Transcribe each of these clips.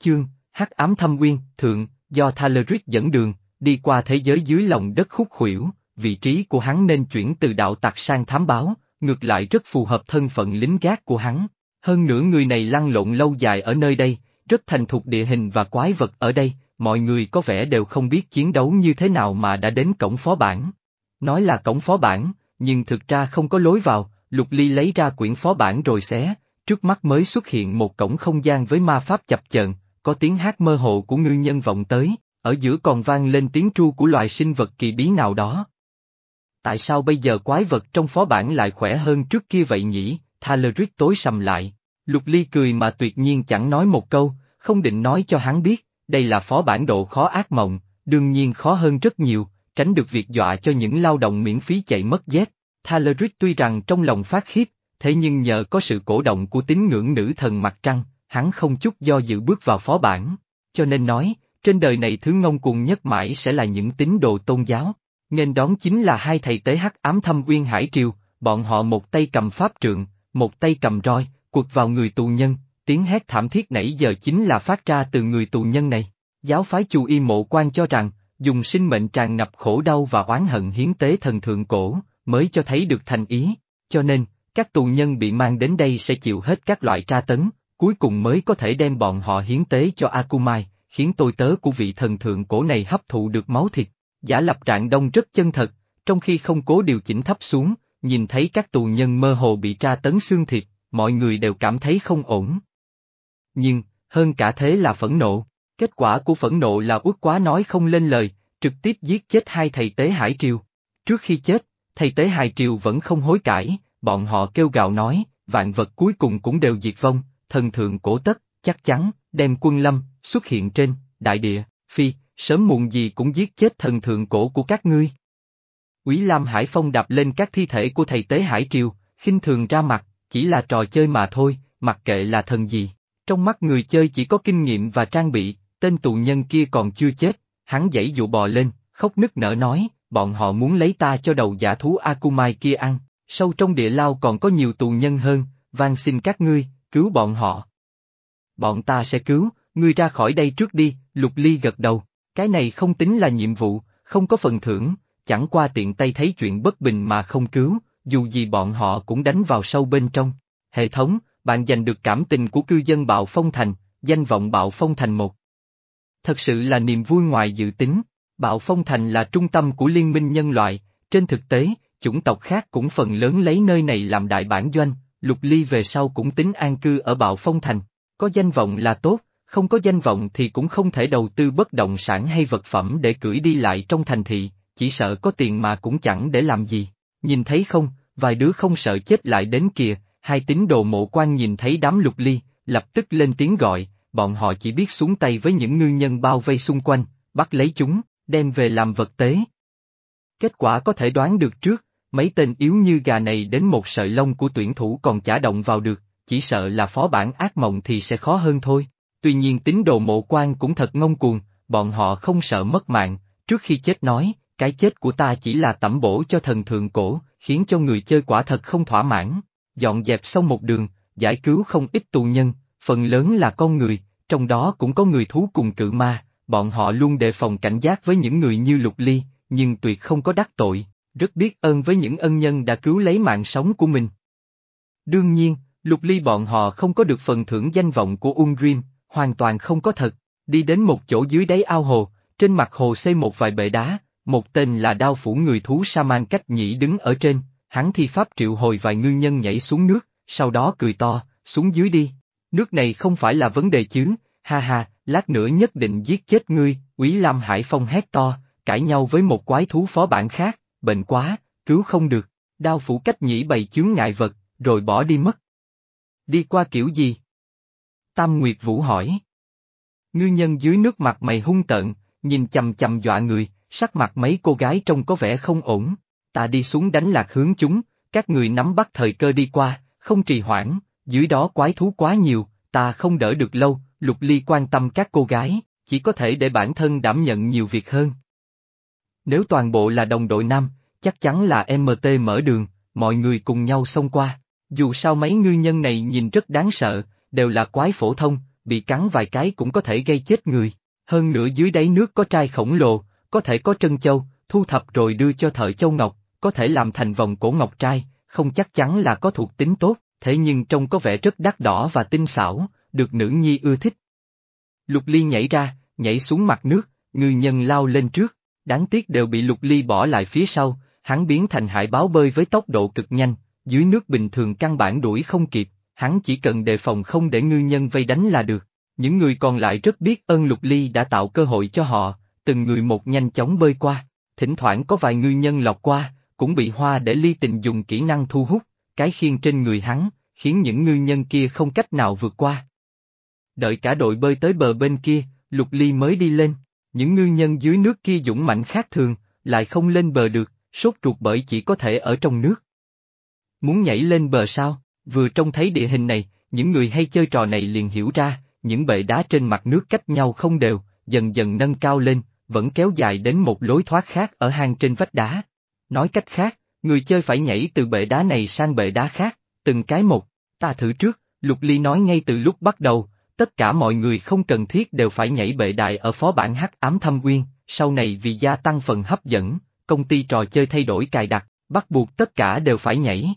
chương, hắc ám thâm uyên, thượng, do Thaleric dẫn đường, đi qua thế giới dưới lòng đất khúc khuỷu, vị trí của hắn nên chuyển từ đạo tặc sang thám báo, ngược lại rất phù hợp thân phận lính gác của hắn. Hơn nữa người này lăn lộn lâu dài ở nơi đây, rất thành thục địa hình và quái vật ở đây, mọi người có vẻ đều không biết chiến đấu như thế nào mà đã đến cổng phó bản. Nói là cổng phó bản, nhưng thực ra không có lối vào, Lục Ly lấy ra quyển phó bản rồi xé, trước mắt mới xuất hiện một cổng không gian với ma pháp chập chờn, có tiếng hát mơ hồ của ngư nhân vọng tới, ở giữa còn vang lên tiếng tru của loài sinh vật kỳ bí nào đó. Tại sao bây giờ quái vật trong phó bản lại khỏe hơn trước kia vậy nhỉ? Thaleric tối sầm lại. Lục Ly cười mà tuyệt nhiên chẳng nói một câu, không định nói cho hắn biết, đây là phó bản độ khó ác mộng, đương nhiên khó hơn rất nhiều, tránh được việc dọa cho những lao động miễn phí chạy mất dép. Thaleric tuy rằng trong lòng phát khiếp, thế nhưng nhờ có sự cổ động của tín ngưỡng nữ thần mặt trăng, hắn không chút do dự bước vào phó bản. Cho nên nói, trên đời này thứ ngông cuồng nhất mãi sẽ là những tín đồ tôn giáo. Nên đón chính là hai thầy tế hắc ám thâm uyên hải triều, bọn họ một tay cầm pháp trượng, một tay cầm roi, quật vào người tù nhân, tiếng hét thảm thiết nãy giờ chính là phát ra từ người tù nhân này. Giáo phái chù y mộ quan cho rằng, dùng sinh mệnh tràn ngập khổ đau và oán hận hiến tế thần thượng cổ, mới cho thấy được thành ý, cho nên, các tù nhân bị mang đến đây sẽ chịu hết các loại tra tấn, cuối cùng mới có thể đem bọn họ hiến tế cho Akumai, khiến tôi tớ của vị thần thượng cổ này hấp thụ được máu thịt. Giả lập trạng đông rất chân thật, trong khi không cố điều chỉnh thấp xuống, nhìn thấy các tù nhân mơ hồ bị tra tấn xương thịt, mọi người đều cảm thấy không ổn. Nhưng, hơn cả thế là phẫn nộ, kết quả của phẫn nộ là uất quá nói không lên lời, trực tiếp giết chết hai thầy tế hải triều. Trước khi chết, thầy tế hải triều vẫn không hối cải, bọn họ kêu gào nói, vạn vật cuối cùng cũng đều diệt vong, thần thượng cổ tất, chắc chắn, đem quân lâm, xuất hiện trên, đại địa, phi, sớm muộn gì cũng giết chết thần thượng cổ của các ngươi. Quý Lam Hải Phong đạp lên các thi thể của thầy tế Hải Triều, khinh thường ra mặt, chỉ là trò chơi mà thôi, mặc kệ là thần gì. Trong mắt người chơi chỉ có kinh nghiệm và trang bị, tên tù nhân kia còn chưa chết, hắn dãy dụ bò lên, khóc nức nở nói, bọn họ muốn lấy ta cho đầu giả thú Akumai kia ăn, sâu trong địa lao còn có nhiều tù nhân hơn, van xin các ngươi, cứu bọn họ. Bọn ta sẽ cứu, ngươi ra khỏi đây trước đi, Lục Ly gật đầu, cái này không tính là nhiệm vụ, không có phần thưởng, chẳng qua tiện tay thấy chuyện bất bình mà không cứu, dù gì bọn họ cũng đánh vào sâu bên trong. Hệ thống, bạn giành được cảm tình của cư dân Bạo Phong Thành, danh vọng Bạo Phong Thành một. Thật sự là niềm vui ngoài dự tính, Bạo Phong Thành là trung tâm của liên minh nhân loại, trên thực tế, chủng tộc khác cũng phần lớn lấy nơi này làm đại bản doanh, Lục Ly về sau cũng tính an cư ở Bạo Phong Thành, có danh vọng là tốt, không có danh vọng thì cũng không thể đầu tư bất động sản hay vật phẩm để cưỡi đi lại trong thành thị, chỉ sợ có tiền mà cũng chẳng để làm gì. Nhìn thấy không, vài đứa không sợ chết lại đến kìa, hai tín đồ mộ quan nhìn thấy đám lục ly, lập tức lên tiếng gọi, bọn họ chỉ biết xuống tay với những ngư nhân bao vây xung quanh, bắt lấy chúng, đem về làm vật tế. Kết quả có thể đoán được trước, mấy tên yếu như gà này đến một sợi lông của tuyển thủ còn chả động vào được, chỉ sợ là phó bản ác mộng thì sẽ khó hơn thôi. Tuy nhiên tín đồ mộ quan cũng thật ngông cuồng, bọn họ không sợ mất mạng, trước khi chết nói, cái chết của ta chỉ là tẩm bổ cho thần thượng cổ, khiến cho người chơi quả thật không thỏa mãn. Dọn dẹp xong một đường, giải cứu không ít tù nhân, phần lớn là con người, trong đó cũng có người thú cùng cự ma, bọn họ luôn đề phòng cảnh giác với những người như lục ly, nhưng tuyệt không có đắc tội, rất biết ơn với những ân nhân đã cứu lấy mạng sống của mình. Đương nhiên, lục ly bọn họ không có được phần thưởng danh vọng của Ungrim, hoàn toàn không có thật, đi đến một chỗ dưới đáy ao hồ, trên mặt hồ xây một vài bệ đá, một tên là đao phủ người thú sa man cách nhĩ đứng ở trên, hắn thi pháp triệu hồi vài ngư nhân nhảy xuống nước, sau đó cười to, xuống dưới đi, nước này không phải là vấn đề chứ, ha ha, lát nữa nhất định giết chết ngươi, Quý Lam Hải Phong hét to, cãi nhau với một quái thú phó bản khác, bệnh quá, cứu không được, đao phủ cách nhĩ bày chướng ngại vật, rồi bỏ đi mất. Đi qua kiểu gì? Tam Nguyệt Vũ hỏi. Ngư nhân dưới nước mặt mày hung tợn, nhìn chầm chầm dọa người, sắc mặt mấy cô gái trông có vẻ không ổn. Ta đi xuống đánh lạc hướng chúng, các người nắm bắt thời cơ đi qua, không trì hoãn, dưới đó quái thú quá nhiều, ta không đỡ được lâu, Lục Ly quan tâm các cô gái, chỉ có thể để bản thân đảm nhận nhiều việc hơn. Nếu toàn bộ là đồng đội nam, chắc chắn là MT mở đường, mọi người cùng nhau xông qua. Dù sao mấy ngư nhân này nhìn rất đáng sợ, đều là quái phổ thông, bị cắn vài cái cũng có thể gây chết người. Hơn nữa dưới đáy nước có trai khổng lồ, có thể có trân châu, thu thập rồi đưa cho thợ châu ngọc, có thể làm thành vòng cổ ngọc trai, không chắc chắn là có thuộc tính tốt, thế nhưng trông có vẻ rất đắt đỏ và tinh xảo, được nữ nhi ưa thích. Lục Ly nhảy ra, nhảy xuống mặt nước, ngư nhân lao lên trước, đáng tiếc đều bị Lục Ly bỏ lại phía sau, hắn biến thành hải báo bơi với tốc độ cực nhanh, dưới nước bình thường căn bản đuổi không kịp, hắn chỉ cần đề phòng không để ngư nhân vây đánh là được. Những người còn lại rất biết ơn Lục Ly đã tạo cơ hội cho họ, từng người một nhanh chóng bơi qua, thỉnh thoảng có vài ngư nhân lọt qua, cũng bị hoa để ly tình dùng kỹ năng thu hút, cái khiên trên người hắn, khiến những ngư nhân kia không cách nào vượt qua. Đợi cả đội bơi tới bờ bên kia, Lục Ly mới đi lên, những ngư nhân dưới nước kia dũng mạnh khác thường, lại không lên bờ được, sốt ruột bởi chỉ có thể ở trong nước. Muốn nhảy lên bờ sao, vừa trông thấy địa hình này, những người hay chơi trò này liền hiểu ra, những bệ đá trên mặt nước cách nhau không đều, dần dần nâng cao lên, vẫn kéo dài đến một lối thoát khác ở hang trên vách đá. Nói cách khác, người chơi phải nhảy từ bệ đá này sang bệ đá khác, từng cái một, ta thử trước, Lục Ly nói ngay từ lúc bắt đầu, tất cả mọi người không cần thiết đều phải nhảy bệ đại ở phó bản hắc ám thâm uyên, sau này vì gia tăng phần hấp dẫn, công ty trò chơi thay đổi cài đặt, bắt buộc tất cả đều phải nhảy.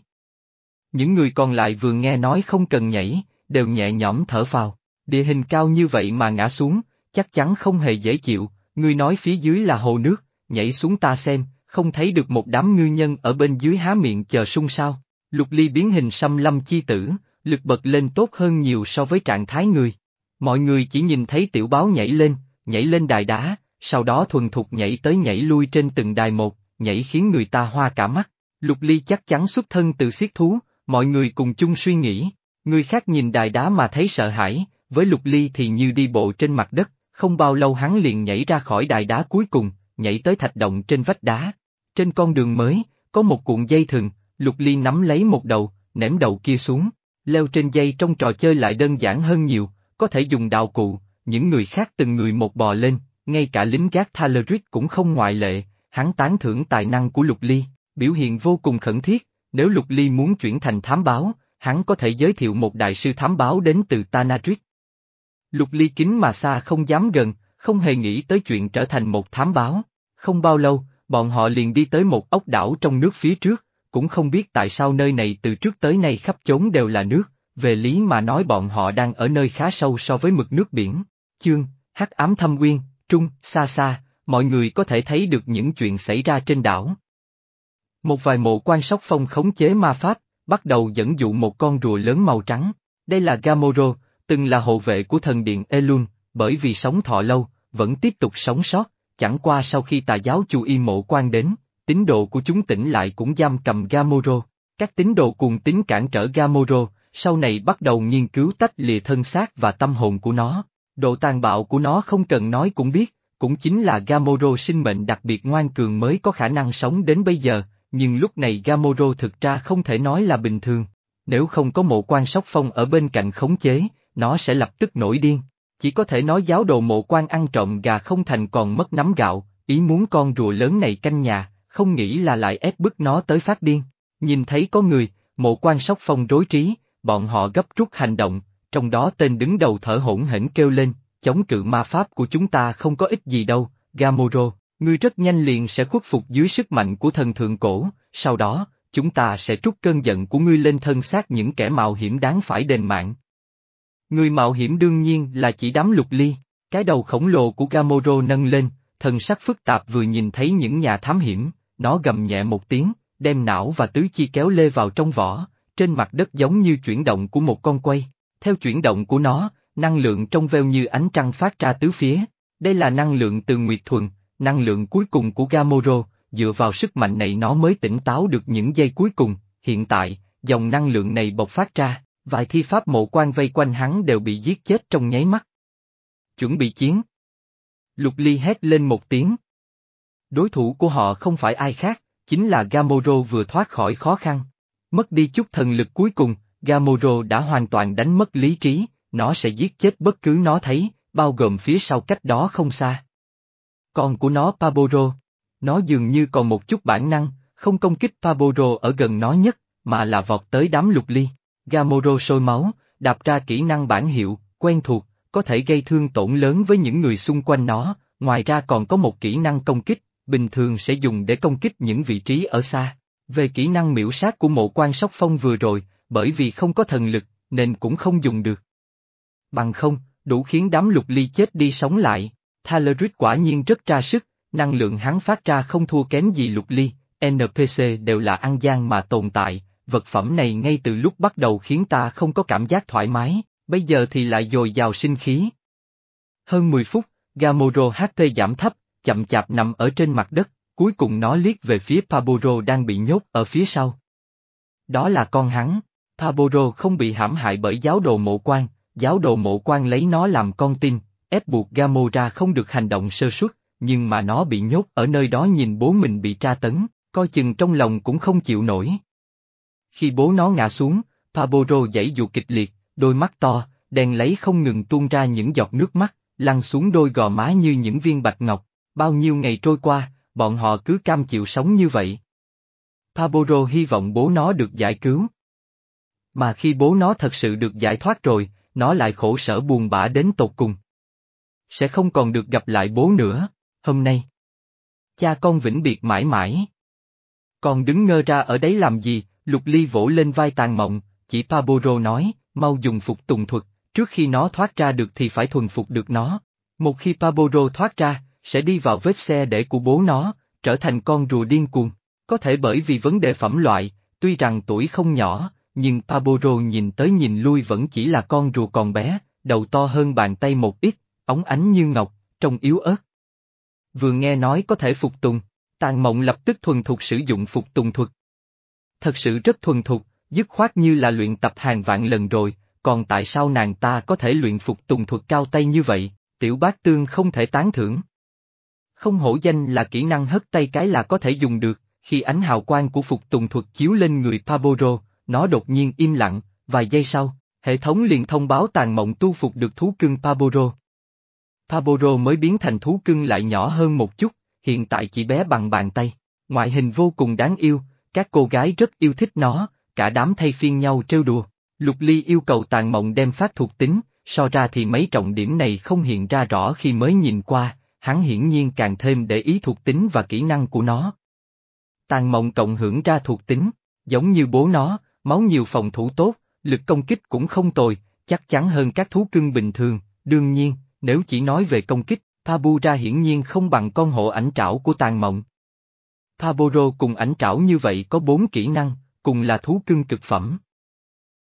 Những người còn lại vừa nghe nói không cần nhảy, đều nhẹ nhõm thở phào, địa hình cao như vậy mà ngã xuống, chắc chắn không hề dễ chịu, ngươi nói phía dưới là hồ nước, nhảy xuống ta xem, không thấy được một đám ngư nhân ở bên dưới há miệng chờ sung sao. Lục ly biến hình xăm lâm chi tử, lực bật lên tốt hơn nhiều so với trạng thái người. Mọi người chỉ nhìn thấy tiểu báo nhảy lên, nhảy lên đài đá, sau đó thuần thục nhảy tới nhảy lui trên từng đài một, nhảy khiến người ta hoa cả mắt. Lục ly chắc chắn xuất thân từ siết thú, mọi người cùng chung suy nghĩ. Người khác nhìn đài đá mà thấy sợ hãi, với lục ly thì như đi bộ trên mặt đất, không bao lâu hắn liền nhảy ra khỏi đài đá cuối cùng, nhảy tới thạch động trên vách đá. Trên con đường mới, có một cuộn dây thừng, lục ly nắm lấy một đầu, ném đầu kia xuống. Leo trên dây trong trò chơi lại đơn giản hơn nhiều, có thể dùng đạo cụ, những người khác từng người một bò lên, ngay cả lính gác Thaleric cũng không ngoại lệ, hắn tán thưởng tài năng của Lục Ly, biểu hiện vô cùng khẩn thiết, nếu Lục Ly muốn chuyển thành thám báo, hắn có thể giới thiệu một đại sư thám báo đến từ Tanadric. Lục Ly kính mà xa không dám gần, không hề nghĩ tới chuyện trở thành một thám báo. Không bao lâu, bọn họ liền đi tới một ốc đảo trong nước phía trước, cũng không biết tại sao nơi này từ trước tới nay khắp chốn đều là nước, về lý mà nói bọn họ đang ở nơi khá sâu so với mực nước biển. Chương, hắc ám thâm uyên, trung, xa xa, mọi người có thể thấy được những chuyện xảy ra trên đảo. Một vài mộ quan sóc phong khống chế ma pháp, bắt đầu dẫn dụ một con rùa lớn màu trắng. Đây là Gamoro, từng là hộ vệ của thần điện Elun, bởi vì sống thọ lâu, vẫn tiếp tục sống sót, chẳng qua sau khi tà giáo chu y mộ quan đến, tín đồ của chúng tỉnh lại cũng giam cầm Gamoro. Các tín đồ cùng tính cản trở Gamoro, sau này bắt đầu nghiên cứu tách lìa thân xác và tâm hồn của nó. Độ tàn bạo của nó không cần nói cũng biết, cũng chính là Gamoro sinh mệnh đặc biệt ngoan cường mới có khả năng sống đến bây giờ, nhưng lúc này Gamoro thực ra không thể nói là bình thường. Nếu không có mộ quan sóc phong ở bên cạnh khống chế, nó sẽ lập tức nổi điên. Chỉ có thể nói giáo đồ mộ quan ăn trộm gà không thành còn mất nắm gạo, ý muốn con rùa lớn này canh nhà, không nghĩ là lại ép bức nó tới phát điên. Nhìn thấy có người, mộ quan sóc phong rối trí, bọn họ gấp rút hành động, trong đó tên đứng đầu thở hỗn hển kêu lên, chống cự ma pháp của chúng ta không có ích gì đâu, Gamoro, ngươi rất nhanh liền sẽ khuất phục dưới sức mạnh của thần thượng cổ, sau đó, chúng ta sẽ trút cơn giận của ngươi lên thân xác những kẻ mạo hiểm đáng phải đền mạng. Người mạo hiểm đương nhiên là chỉ đám lục ly, cái đầu khổng lồ của Gamoro nâng lên, thần sắc phức tạp vừa nhìn thấy những nhà thám hiểm, nó gầm nhẹ một tiếng, đem não và tứ chi kéo lê vào trong vỏ, trên mặt đất giống như chuyển động của một con quay. Theo chuyển động của nó, năng lượng trong veo như ánh trăng phát ra tứ phía. Đây là năng lượng từ Nguyệt Thuần, năng lượng cuối cùng của Gamoro, dựa vào sức mạnh này nó mới tỉnh táo được những giây cuối cùng, hiện tại, dòng năng lượng này bộc phát ra, vài thi pháp mộ quan vây quanh hắn đều bị giết chết trong nháy mắt. Chuẩn bị chiến. Lục Ly hét lên một tiếng. Đối thủ của họ không phải ai khác, chính là Gamoro vừa thoát khỏi khó khăn. Mất đi chút thần lực cuối cùng, Gamoro đã hoàn toàn đánh mất lý trí, nó sẽ giết chết bất cứ nó thấy, bao gồm phía sau cách đó không xa. Con của nó Paboro, nó dường như còn một chút bản năng, không công kích Paboro ở gần nó nhất, mà là vọt tới đám lục ly. Gamoro sôi máu, đạp ra kỹ năng bản hiệu, quen thuộc, có thể gây thương tổn lớn với những người xung quanh nó, ngoài ra còn có một kỹ năng công kích, bình thường sẽ dùng để công kích những vị trí ở xa. Về kỹ năng miễu sát của mộ quan sóc phong vừa rồi, bởi vì không có thần lực, nên cũng không dùng được. Bằng không, đủ khiến đám lục ly chết đi sống lại. Thaleric quả nhiên rất ra sức, năng lượng hắn phát ra không thua kém gì lục ly, NPC đều là ăn gian mà tồn tại, vật phẩm này ngay từ lúc bắt đầu khiến ta không có cảm giác thoải mái, bây giờ thì lại dồi dào sinh khí. Hơn 10 phút, Gamoro HP giảm thấp, chậm chạp nằm ở trên mặt đất, cuối cùng nó liếc về phía Paboro đang bị nhốt ở phía sau. Đó là con hắn, Paboro không bị hãm hại bởi giáo đồ mộ quan, giáo đồ mộ quan lấy nó làm con tin, ép buộc Gamora không được hành động sơ suất, nhưng mà nó bị nhốt ở nơi đó nhìn bố mình bị tra tấn, coi chừng trong lòng cũng không chịu nổi. Khi bố nó ngã xuống, Paboro dãy dụ kịch liệt, đôi mắt to, đèn lấy không ngừng tuôn ra những giọt nước mắt, lăn xuống đôi gò má như những viên bạch ngọc, bao nhiêu ngày trôi qua, bọn họ cứ cam chịu sống như vậy. Paboro hy vọng bố nó được giải cứu. Mà khi bố nó thật sự được giải thoát rồi, nó lại khổ sở buồn bã đến tột cùng. Sẽ không còn được gặp lại bố nữa, hôm nay. Cha con vĩnh biệt mãi mãi. Con đứng ngơ ra ở đấy làm gì, Lục Ly vỗ lên vai tàn mộng, chỉ Paboro nói, mau dùng phục tùng thuật, trước khi nó thoát ra được thì phải thuần phục được nó. Một khi Paboro thoát ra, sẽ đi vào vết xe để của bố nó, trở thành con rùa điên cuồng. Có thể bởi vì vấn đề phẩm loại, tuy rằng tuổi không nhỏ, nhưng Paboro nhìn tới nhìn lui vẫn chỉ là con rùa còn bé, đầu to hơn bàn tay một ít, ống ánh như ngọc, trông yếu ớt. Vừa nghe nói có thể phục tùng, tàn mộng lập tức thuần thục sử dụng phục tùng thuật. Thật sự rất thuần thục, dứt khoát như là luyện tập hàng vạn lần rồi, còn tại sao nàng ta có thể luyện phục tùng thuật cao tay như vậy, tiểu bác tương không thể tán thưởng. Không hổ danh là kỹ năng hất tay cái là có thể dùng được, khi ánh hào quang của phục tùng thuật chiếu lên người Paboro, nó đột nhiên im lặng, vài giây sau, hệ thống liền thông báo tàn mộng tu phục được thú cưng Paboro. Paboro mới biến thành thú cưng lại nhỏ hơn một chút, hiện tại chỉ bé bằng bàn tay, ngoại hình vô cùng đáng yêu, các cô gái rất yêu thích nó, cả đám thay phiên nhau trêu đùa. Lục Ly yêu cầu tàn mộng đem phát thuộc tính, so ra thì mấy trọng điểm này không hiện ra rõ khi mới nhìn qua, hắn hiển nhiên càng thêm để ý thuộc tính và kỹ năng của nó. Tàn mộng cộng hưởng ra thuộc tính, giống như bố nó, máu nhiều phòng thủ tốt, lực công kích cũng không tồi, chắc chắn hơn các thú cưng bình thường, đương nhiên, nếu chỉ nói về công kích, Pabura hiển nhiên không bằng con hộ ảnh trảo của tàn mộng. Paboro cùng ảnh trảo như vậy có bốn kỹ năng, cùng là thú cưng cực phẩm.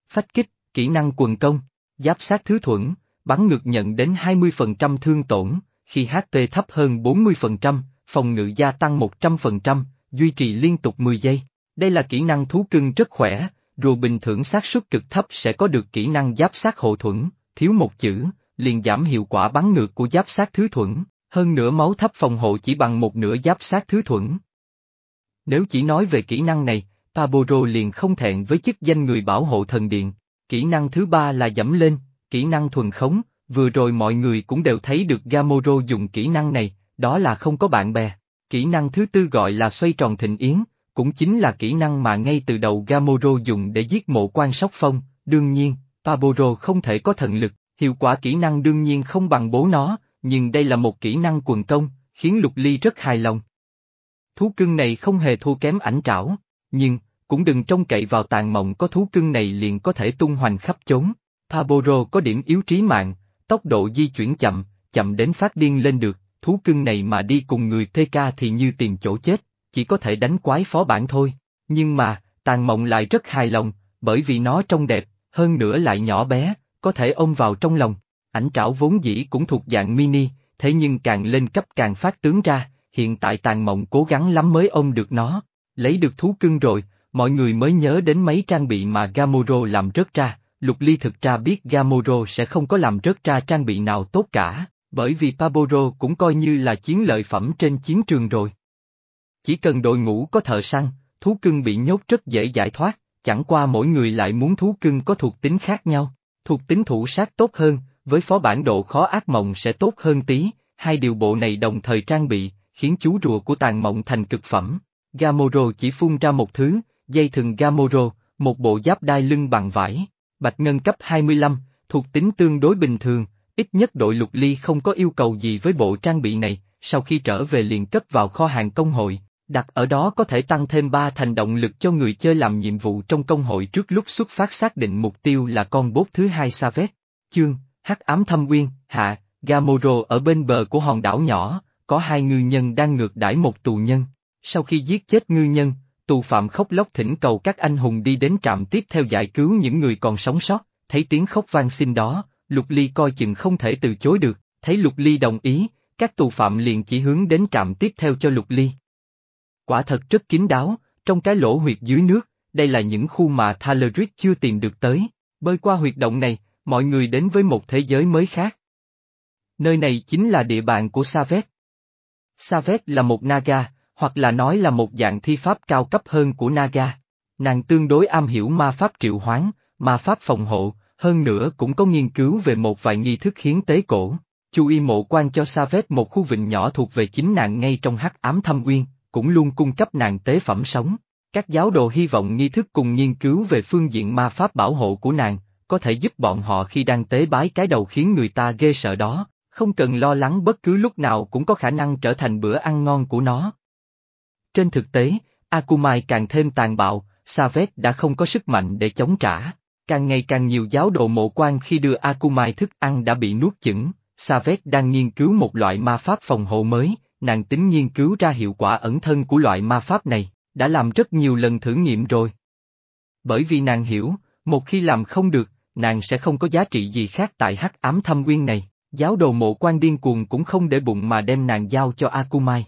Phách kích, kỹ năng quần công, giáp sát thứ thuẫn, bắn ngược nhận đến 20% thương tổn, khi HP thấp hơn 40%, phòng ngự gia tăng 100%, duy trì liên tục 10 giây. Đây là kỹ năng thú cưng rất khỏe, rùa bình thường xác suất cực thấp sẽ có được kỹ năng giáp sát hộ thuẫn, thiếu một chữ, liền giảm hiệu quả bắn ngược của giáp sát thứ thuẫn, hơn nữa máu thấp phòng hộ chỉ bằng một nửa giáp sát thứ thuẫn. Nếu chỉ nói về kỹ năng này, Paboro liền không thẹn với chức danh người bảo hộ thần điện. Kỹ năng thứ ba là dẫm lên, kỹ năng thuần khống, vừa rồi mọi người cũng đều thấy được Gamoro dùng kỹ năng này, đó là không có bạn bè. Kỹ năng thứ tư gọi là xoay tròn thịnh yến, cũng chính là kỹ năng mà ngay từ đầu Gamoro dùng để giết mộ quan sóc phong, đương nhiên, Paboro không thể có thần lực, hiệu quả kỹ năng đương nhiên không bằng bố nó, nhưng đây là một kỹ năng quần công, khiến Lục Ly rất hài lòng. Thú cưng này không hề thua kém ảnh trảo, nhưng, cũng đừng trông cậy vào tàn mộng có thú cưng này liền có thể tung hoành khắp chốn. Paboro có điểm yếu trí mạng, tốc độ di chuyển chậm, chậm đến phát điên lên được, thú cưng này mà đi cùng người PK thì như tìm chỗ chết, chỉ có thể đánh quái phó bản thôi. Nhưng mà, tàn mộng lại rất hài lòng, bởi vì nó trông đẹp, hơn nữa lại nhỏ bé, có thể ôm vào trong lòng. Ảnh trảo vốn dĩ cũng thuộc dạng mini, thế nhưng càng lên cấp càng phát tướng ra, hiện tại tàn mộng cố gắng lắm mới ôm được nó. Lấy được thú cưng rồi, mọi người mới nhớ đến mấy trang bị mà Gamoro làm rớt ra, Lục Ly thực ra biết Gamoro sẽ không có làm rớt ra trang bị nào tốt cả, bởi vì Paboro cũng coi như là chiến lợi phẩm trên chiến trường rồi. Chỉ cần đội ngũ có thợ săn, thú cưng bị nhốt rất dễ giải thoát, chẳng qua mỗi người lại muốn thú cưng có thuộc tính khác nhau. Thuộc tính thủ sát tốt hơn, với phó bản độ khó ác mộng sẽ tốt hơn tí, hai điều bộ này đồng thời trang bị, khiến chú rùa của tàn mộng thành cực phẩm. Gamoro chỉ phun ra một thứ, dây thừng Gamoro, một bộ giáp đai lưng bằng vải, bạch ngân cấp 25, thuộc tính tương đối bình thường, ít nhất đội lục ly không có yêu cầu gì với bộ trang bị này, sau khi trở về liền cất vào kho hàng công hội, đặt ở đó có thể tăng thêm 3 thành động lực cho người chơi làm nhiệm vụ trong công hội trước lúc xuất phát xác định mục tiêu là con bốt thứ hai Savet. Chương, hắc ám thâm uyên, hạ, Gamoro ở bên bờ của hòn đảo nhỏ, có hai ngư nhân đang ngược đãi một tù nhân. Sau khi giết chết ngư nhân, tù phạm khóc lóc thỉnh cầu các anh hùng đi đến trạm tiếp theo giải cứu những người còn sống sót, thấy tiếng khóc vang xin đó, Lục Ly coi chừng không thể từ chối được, thấy Lục Ly đồng ý, các tù phạm liền chỉ hướng đến trạm tiếp theo cho Lục Ly. Quả thật rất kín đáo, trong cái lỗ huyệt dưới nước, đây là những khu mà Thaleric chưa tìm được tới, bơi qua huyệt động này, mọi người đến với một thế giới mới khác. Nơi này chính là địa bàn của Savet. Savet là một Naga, hoặc là nói là một dạng thi pháp cao cấp hơn của Naga. Nàng tương đối am hiểu ma pháp triệu hoán, ma pháp phòng hộ, hơn nữa cũng có nghiên cứu về một vài nghi thức hiến tế cổ. Chu y mộ quan cho Savet một khu vịnh nhỏ thuộc về chính nàng ngay trong hắc ám thâm uyên, cũng luôn cung cấp nàng tế phẩm sống. Các giáo đồ hy vọng nghi thức cùng nghiên cứu về phương diện ma pháp bảo hộ của nàng, có thể giúp bọn họ khi đang tế bái cái đầu khiến người ta ghê sợ đó, không cần lo lắng bất cứ lúc nào cũng có khả năng trở thành bữa ăn ngon của nó. Trên thực tế, Akumai càng thêm tàn bạo, Savet đã không có sức mạnh để chống trả. Càng ngày càng nhiều giáo đồ mộ quan khi đưa Akumai thức ăn đã bị nuốt chửng, Savet đang nghiên cứu một loại ma pháp phòng hộ mới, nàng tính nghiên cứu ra hiệu quả ẩn thân của loại ma pháp này, đã làm rất nhiều lần thử nghiệm rồi. Bởi vì nàng hiểu, một khi làm không được, nàng sẽ không có giá trị gì khác tại hắc ám thâm nguyên này, giáo đồ mộ quan điên cuồng cũng không để bụng mà đem nàng giao cho Akumai.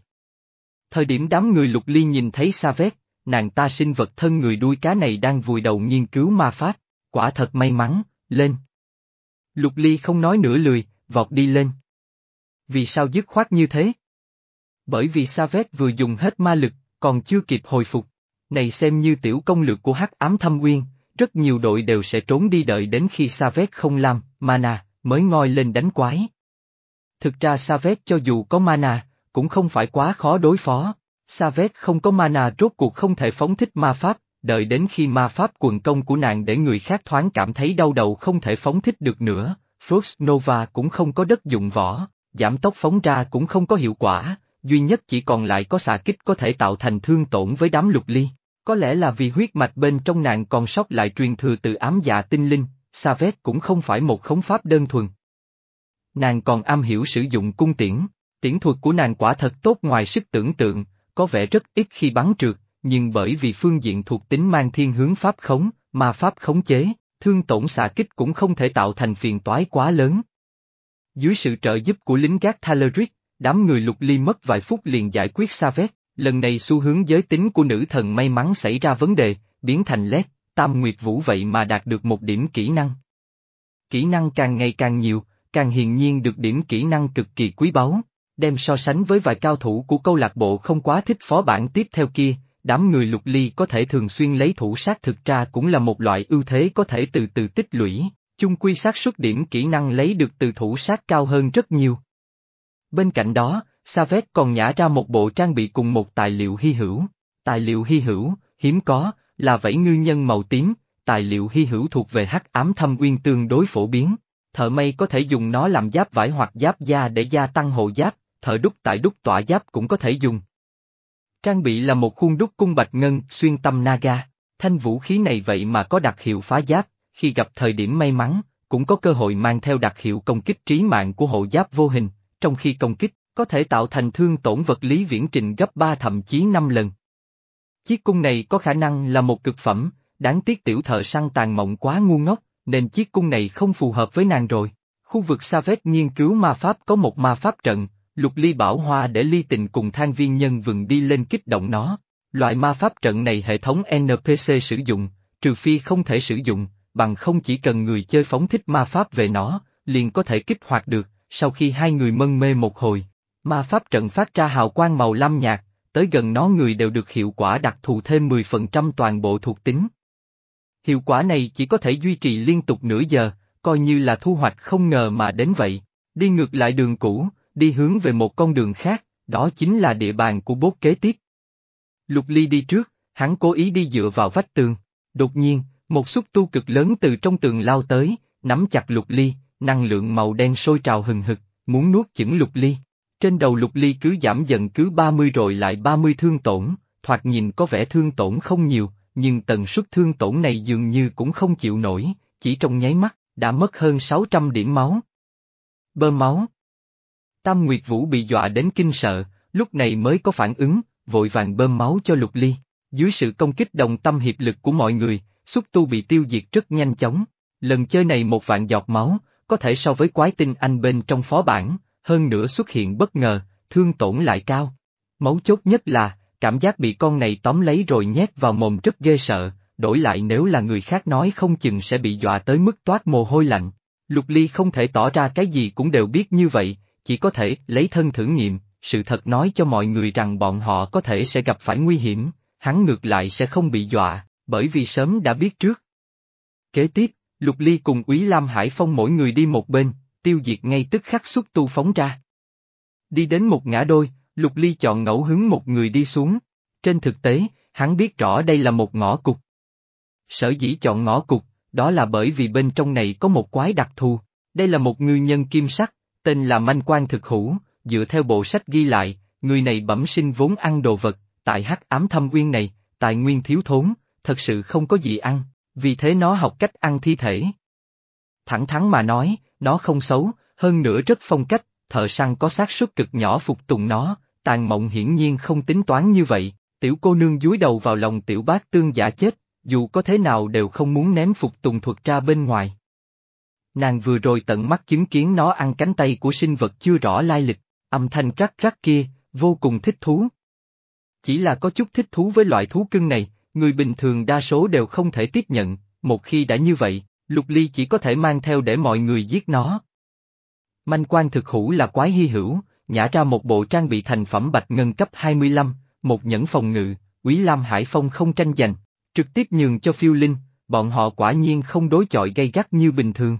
Thời điểm đám người lục ly nhìn thấy Savet, nàng ta sinh vật thân người đuôi cá này đang vùi đầu nghiên cứu ma pháp, quả thật may mắn, lên. Lục ly không nói nửa lười, vọt đi lên. Vì sao dứt khoát như thế? Bởi vì Savet vừa dùng hết ma lực, còn chưa kịp hồi phục. Này xem như tiểu công lược của hắc ám thâm Uyên, rất nhiều đội đều sẽ trốn đi đợi đến khi Savet không làm, mana, mới ngoi lên đánh quái. Thực ra Savet cho dù có mana, cũng không phải quá khó đối phó. Savet không có mana rốt cuộc không thể phóng thích ma pháp, đợi đến khi ma pháp quần công của nàng để người khác thoáng cảm thấy đau đầu không thể phóng thích được nữa, Frost Nova cũng không có đất dụng võ, giảm tốc phóng ra cũng không có hiệu quả, duy nhất chỉ còn lại có xạ kích có thể tạo thành thương tổn với đám lục ly. Có lẽ là vì huyết mạch bên trong nàng còn sót lại truyền thừa từ ám dạ tinh linh, Savet cũng không phải một khống pháp đơn thuần. Nàng còn am hiểu sử dụng cung tiễn, tiễn thuật của nàng quả thật tốt ngoài sức tưởng tượng, có vẻ rất ít khi bắn trượt, nhưng bởi vì phương diện thuộc tính mang thiên hướng pháp khống, mà pháp khống chế, thương tổn xạ kích cũng không thể tạo thành phiền toái quá lớn. Dưới sự trợ giúp của lính gác Thaleric, đám người lục ly mất vài phút liền giải quyết Savet, lần này xu hướng giới tính của nữ thần may mắn xảy ra vấn đề, biến thành lét, tam nguyệt vũ vậy mà đạt được một điểm kỹ năng. Kỹ năng càng ngày càng nhiều, càng hiển nhiên được điểm kỹ năng cực kỳ quý báu, đem so sánh với vài cao thủ của câu lạc bộ không quá thích phó bản tiếp theo kia, đám người lục ly có thể thường xuyên lấy thủ sát thực ra cũng là một loại ưu thế có thể từ từ tích lũy, chung quy xác suất điểm kỹ năng lấy được từ thủ sát cao hơn rất nhiều. Bên cạnh đó, Savet còn nhả ra một bộ trang bị cùng một tài liệu hy hữu. Tài liệu hy hữu, hiếm có, là vẫy ngư nhân màu tím, tài liệu hy hữu thuộc về hắc ám thâm uyên tương đối phổ biến. Thợ may có thể dùng nó làm giáp vải hoặc giáp da để gia tăng hộ giáp, thợ đúc tại đúc tỏa giáp cũng có thể dùng. Trang bị là một khuôn đúc cung bạch ngân xuyên tâm naga, thanh vũ khí này vậy mà có đặc hiệu phá giáp, khi gặp thời điểm may mắn, cũng có cơ hội mang theo đặc hiệu công kích trí mạng của hộ giáp vô hình, trong khi công kích, có thể tạo thành thương tổn vật lý viễn trình gấp 3 thậm chí 5 lần. Chiếc cung này có khả năng là một cực phẩm, đáng tiếc tiểu thợ săn tàn mộng quá ngu ngốc, nên chiếc cung này không phù hợp với nàng rồi. Khu vực Savet nghiên cứu ma pháp có một ma pháp trận, lục ly bảo hoa để ly tình cùng thang viên nhân vừng đi lên kích động nó. Loại ma pháp trận này hệ thống NPC sử dụng, trừ phi không thể sử dụng, bằng không chỉ cần người chơi phóng thích ma pháp về nó, liền có thể kích hoạt được, sau khi hai người mân mê một hồi. Ma pháp trận phát ra hào quang màu lam nhạt, tới gần nó người đều được hiệu quả đặc thù thêm 10% toàn bộ thuộc tính. Hiệu quả này chỉ có thể duy trì liên tục nửa giờ, coi như là thu hoạch không ngờ mà đến vậy. Đi ngược lại đường cũ, đi hướng về một con đường khác, đó chính là địa bàn của bốt kế tiếp. Lục Ly đi trước, hắn cố ý đi dựa vào vách tường. Đột nhiên, một xúc tu cực lớn từ trong tường lao tới, nắm chặt Lục Ly, năng lượng màu đen sôi trào hừng hực, muốn nuốt chửng lục ly. Trên đầu lục ly cứ giảm dần cứ 30 rồi lại 30 thương tổn, thoạt nhìn có vẻ thương tổn không nhiều, nhưng tần suất thương tổn này dường như cũng không chịu nổi, chỉ trong nháy mắt, đã mất hơn 600 điểm máu. Bơm máu. Tam Nguyệt Vũ bị dọa đến kinh sợ, lúc này mới có phản ứng, vội vàng bơm máu cho lục ly. Dưới sự công kích đồng tâm hiệp lực của mọi người, xúc tu bị tiêu diệt rất nhanh chóng. Lần chơi này một vạn giọt máu, có thể so với quái tinh anh bên trong phó bản, hơn nữa xuất hiện bất ngờ, thương tổn lại cao. Mấu chốt nhất là, cảm giác bị con này tóm lấy rồi nhét vào mồm rất ghê sợ, đổi lại nếu là người khác nói không chừng sẽ bị dọa tới mức toát mồ hôi lạnh. Lục Ly không thể tỏ ra cái gì cũng đều biết như vậy, chỉ có thể lấy thân thử nghiệm, sự thật nói cho mọi người rằng bọn họ có thể sẽ gặp phải nguy hiểm, hắn ngược lại sẽ không bị dọa, bởi vì sớm đã biết trước. Kế tiếp, Lục Ly cùng Úy Lam Hải Phong mỗi người đi một bên, tiêu diệt ngay tức khắc xuất tu phóng ra. Đi đến một ngã đôi, Lục Ly chọn ngẫu hứng một người đi xuống. Trên thực tế, hắn biết rõ đây là một ngõ cục. Sở dĩ chọn ngõ cục, đó là bởi vì bên trong này có một quái đặc thù. Đây là một ngư nhân kim sắc, tên là Manh Quan Thực Hữu, dựa theo bộ sách ghi lại, người này bẩm sinh vốn ăn đồ vật, tại hắc ám thâm uyên này, tài nguyên thiếu thốn, thật sự không có gì ăn, vì thế nó học cách ăn thi thể. Thẳng thắn mà nói, nó không xấu, hơn nữa rất phong cách, thợ săn có xác suất cực nhỏ phục tùng nó, tàn mộng hiển nhiên không tính toán như vậy, tiểu cô nương dúi đầu vào lòng tiểu bác tương giả chết, dù có thế nào đều không muốn ném phục tùng thuật ra bên ngoài. Nàng vừa rồi tận mắt chứng kiến nó ăn cánh tay của sinh vật chưa rõ lai lịch, âm thanh rắc rắc kia, vô cùng thích thú. Chỉ là có chút thích thú với loại thú cưng này, người bình thường đa số đều không thể tiếp nhận, một khi đã như vậy, Lục Ly chỉ có thể mang theo để mọi người giết nó. Manh quan thực hữu là quái hy hữu, nhả ra một bộ trang bị thành phẩm bạch ngân cấp 25, một nhẫn phòng ngự, Quý Lam Hải Phong không tranh giành, trực tiếp nhường cho phiêu linh, bọn họ quả nhiên không đối chọi gay gắt như bình thường.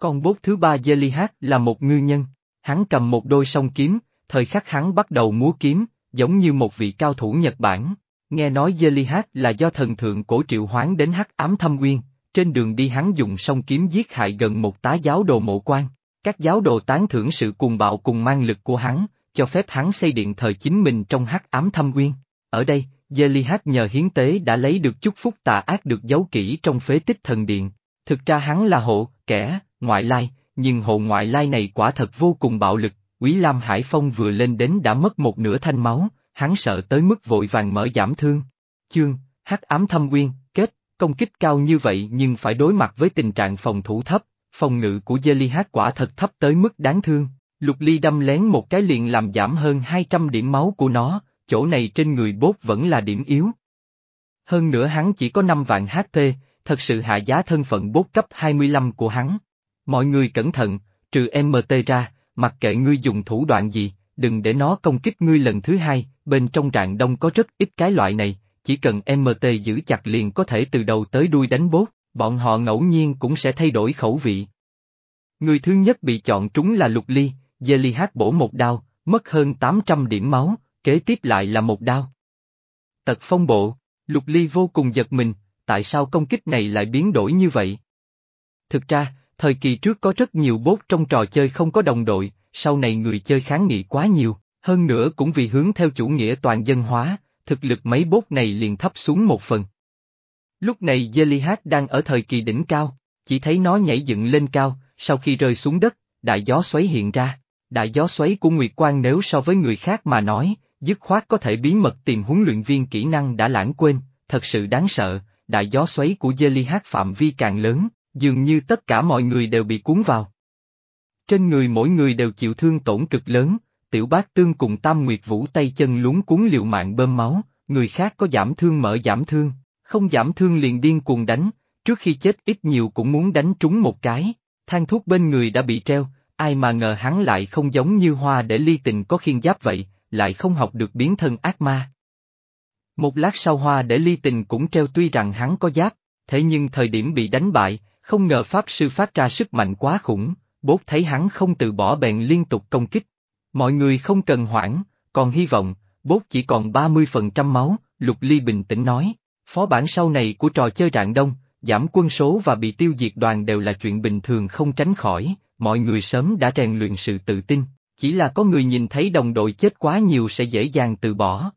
Con bốt thứ ba Jelihat là một ngư nhân, hắn cầm một đôi song kiếm, thời khắc hắn bắt đầu múa kiếm, giống như một vị cao thủ Nhật Bản. Nghe nói Jelihat là do thần thượng cổ triệu hoán đến hắc ám thâm nguyên, trên đường đi hắn dùng song kiếm giết hại gần một tá giáo đồ mộ quan. Các giáo đồ tán thưởng sự cuồng bạo cùng mang lực của hắn, cho phép hắn xây điện thờ chính mình trong hắc ám thâm nguyên. Ở đây, Jelihat nhờ hiến tế đã lấy được chúc phúc tà ác được giấu kỹ trong phế tích thần điện. Thực ra hắn là hộ, kẻ, ngoại lai, nhưng hộ ngoại lai này quả thật vô cùng bạo lực. Quý Lam Hải Phong vừa lên đến đã mất một nửa thanh máu, hắn sợ tới mức vội vàng mở giảm thương. Chương, hắc ám thâm nguyên, kết, công kích cao như vậy nhưng phải đối mặt với tình trạng phòng thủ thấp, phòng ngự của Jelihat quả thật thấp tới mức đáng thương. Lục Ly đâm lén một cái liền làm giảm hơn 200 điểm máu của nó, chỗ này trên người bốt vẫn là điểm yếu. Hơn nữa hắn chỉ có 5 vạn HP, thật sự hạ giá thân phận bốt cấp 25 của hắn. Mọi người cẩn thận, trừ MT ra, mặc kệ ngươi dùng thủ đoạn gì, đừng để nó công kích ngươi lần thứ hai, bên trong rạng đông có rất ít cái loại này, chỉ cần MT giữ chặt liền có thể từ đầu tới đuôi đánh bốt, bọn họ ngẫu nhiên cũng sẽ thay đổi khẩu vị. Người thứ nhất bị chọn trúng là Lục Ly, Jelly hát bổ một đao, mất hơn 800 điểm máu, kế tiếp lại là một đao. Tật phong bộ, Lục Ly vô cùng giật mình, tại sao công kích này lại biến đổi như vậy? Thực ra, thời kỳ trước có rất nhiều bốt trong trò chơi không có đồng đội, sau này người chơi kháng nghị quá nhiều, hơn nữa cũng vì hướng theo chủ nghĩa toàn dân hóa, thực lực mấy bốt này liền thấp xuống một phần. Lúc này Jellyhat đang ở thời kỳ đỉnh cao, chỉ thấy nó nhảy dựng lên cao, sau khi rơi xuống đất, đại gió xoáy hiện ra. Đại gió xoáy của Nguyệt Quang nếu so với người khác mà nói, dứt khoát có thể bí mật tìm huấn luyện viên kỹ năng đã lãng quên, thật sự đáng sợ, đại gió xoáy của Jellyhat phạm vi càng lớn, dường như tất cả mọi người đều bị cuốn vào. Trên người mỗi người đều chịu thương tổn cực lớn, tiểu bác tương cùng tam nguyệt vũ tay chân lúng cuốn liều mạng bơm máu, người khác có giảm thương mở giảm thương, không giảm thương liền điên cuồng đánh, trước khi chết ít nhiều cũng muốn đánh trúng một cái, than thuốc bên người đã bị treo, ai mà ngờ hắn lại không giống như hoa để ly tình có khiên giáp vậy, lại không học được biến thân ác ma. Một lát sau hoa để ly tình cũng treo tuy rằng hắn có giáp, thế nhưng thời điểm bị đánh bại, không ngờ Pháp Sư phát ra sức mạnh quá khủng, bốt thấy hắn không từ bỏ bèn liên tục công kích. Mọi người không cần hoảng, còn hy vọng, bốt chỉ còn 30% máu, Lục Ly bình tĩnh nói. Phó bản sau này của trò chơi rạng đông, giảm quân số và bị tiêu diệt đoàn đều là chuyện bình thường không tránh khỏi, mọi người sớm đã rèn luyện sự tự tin, chỉ là có người nhìn thấy đồng đội chết quá nhiều sẽ dễ dàng từ bỏ.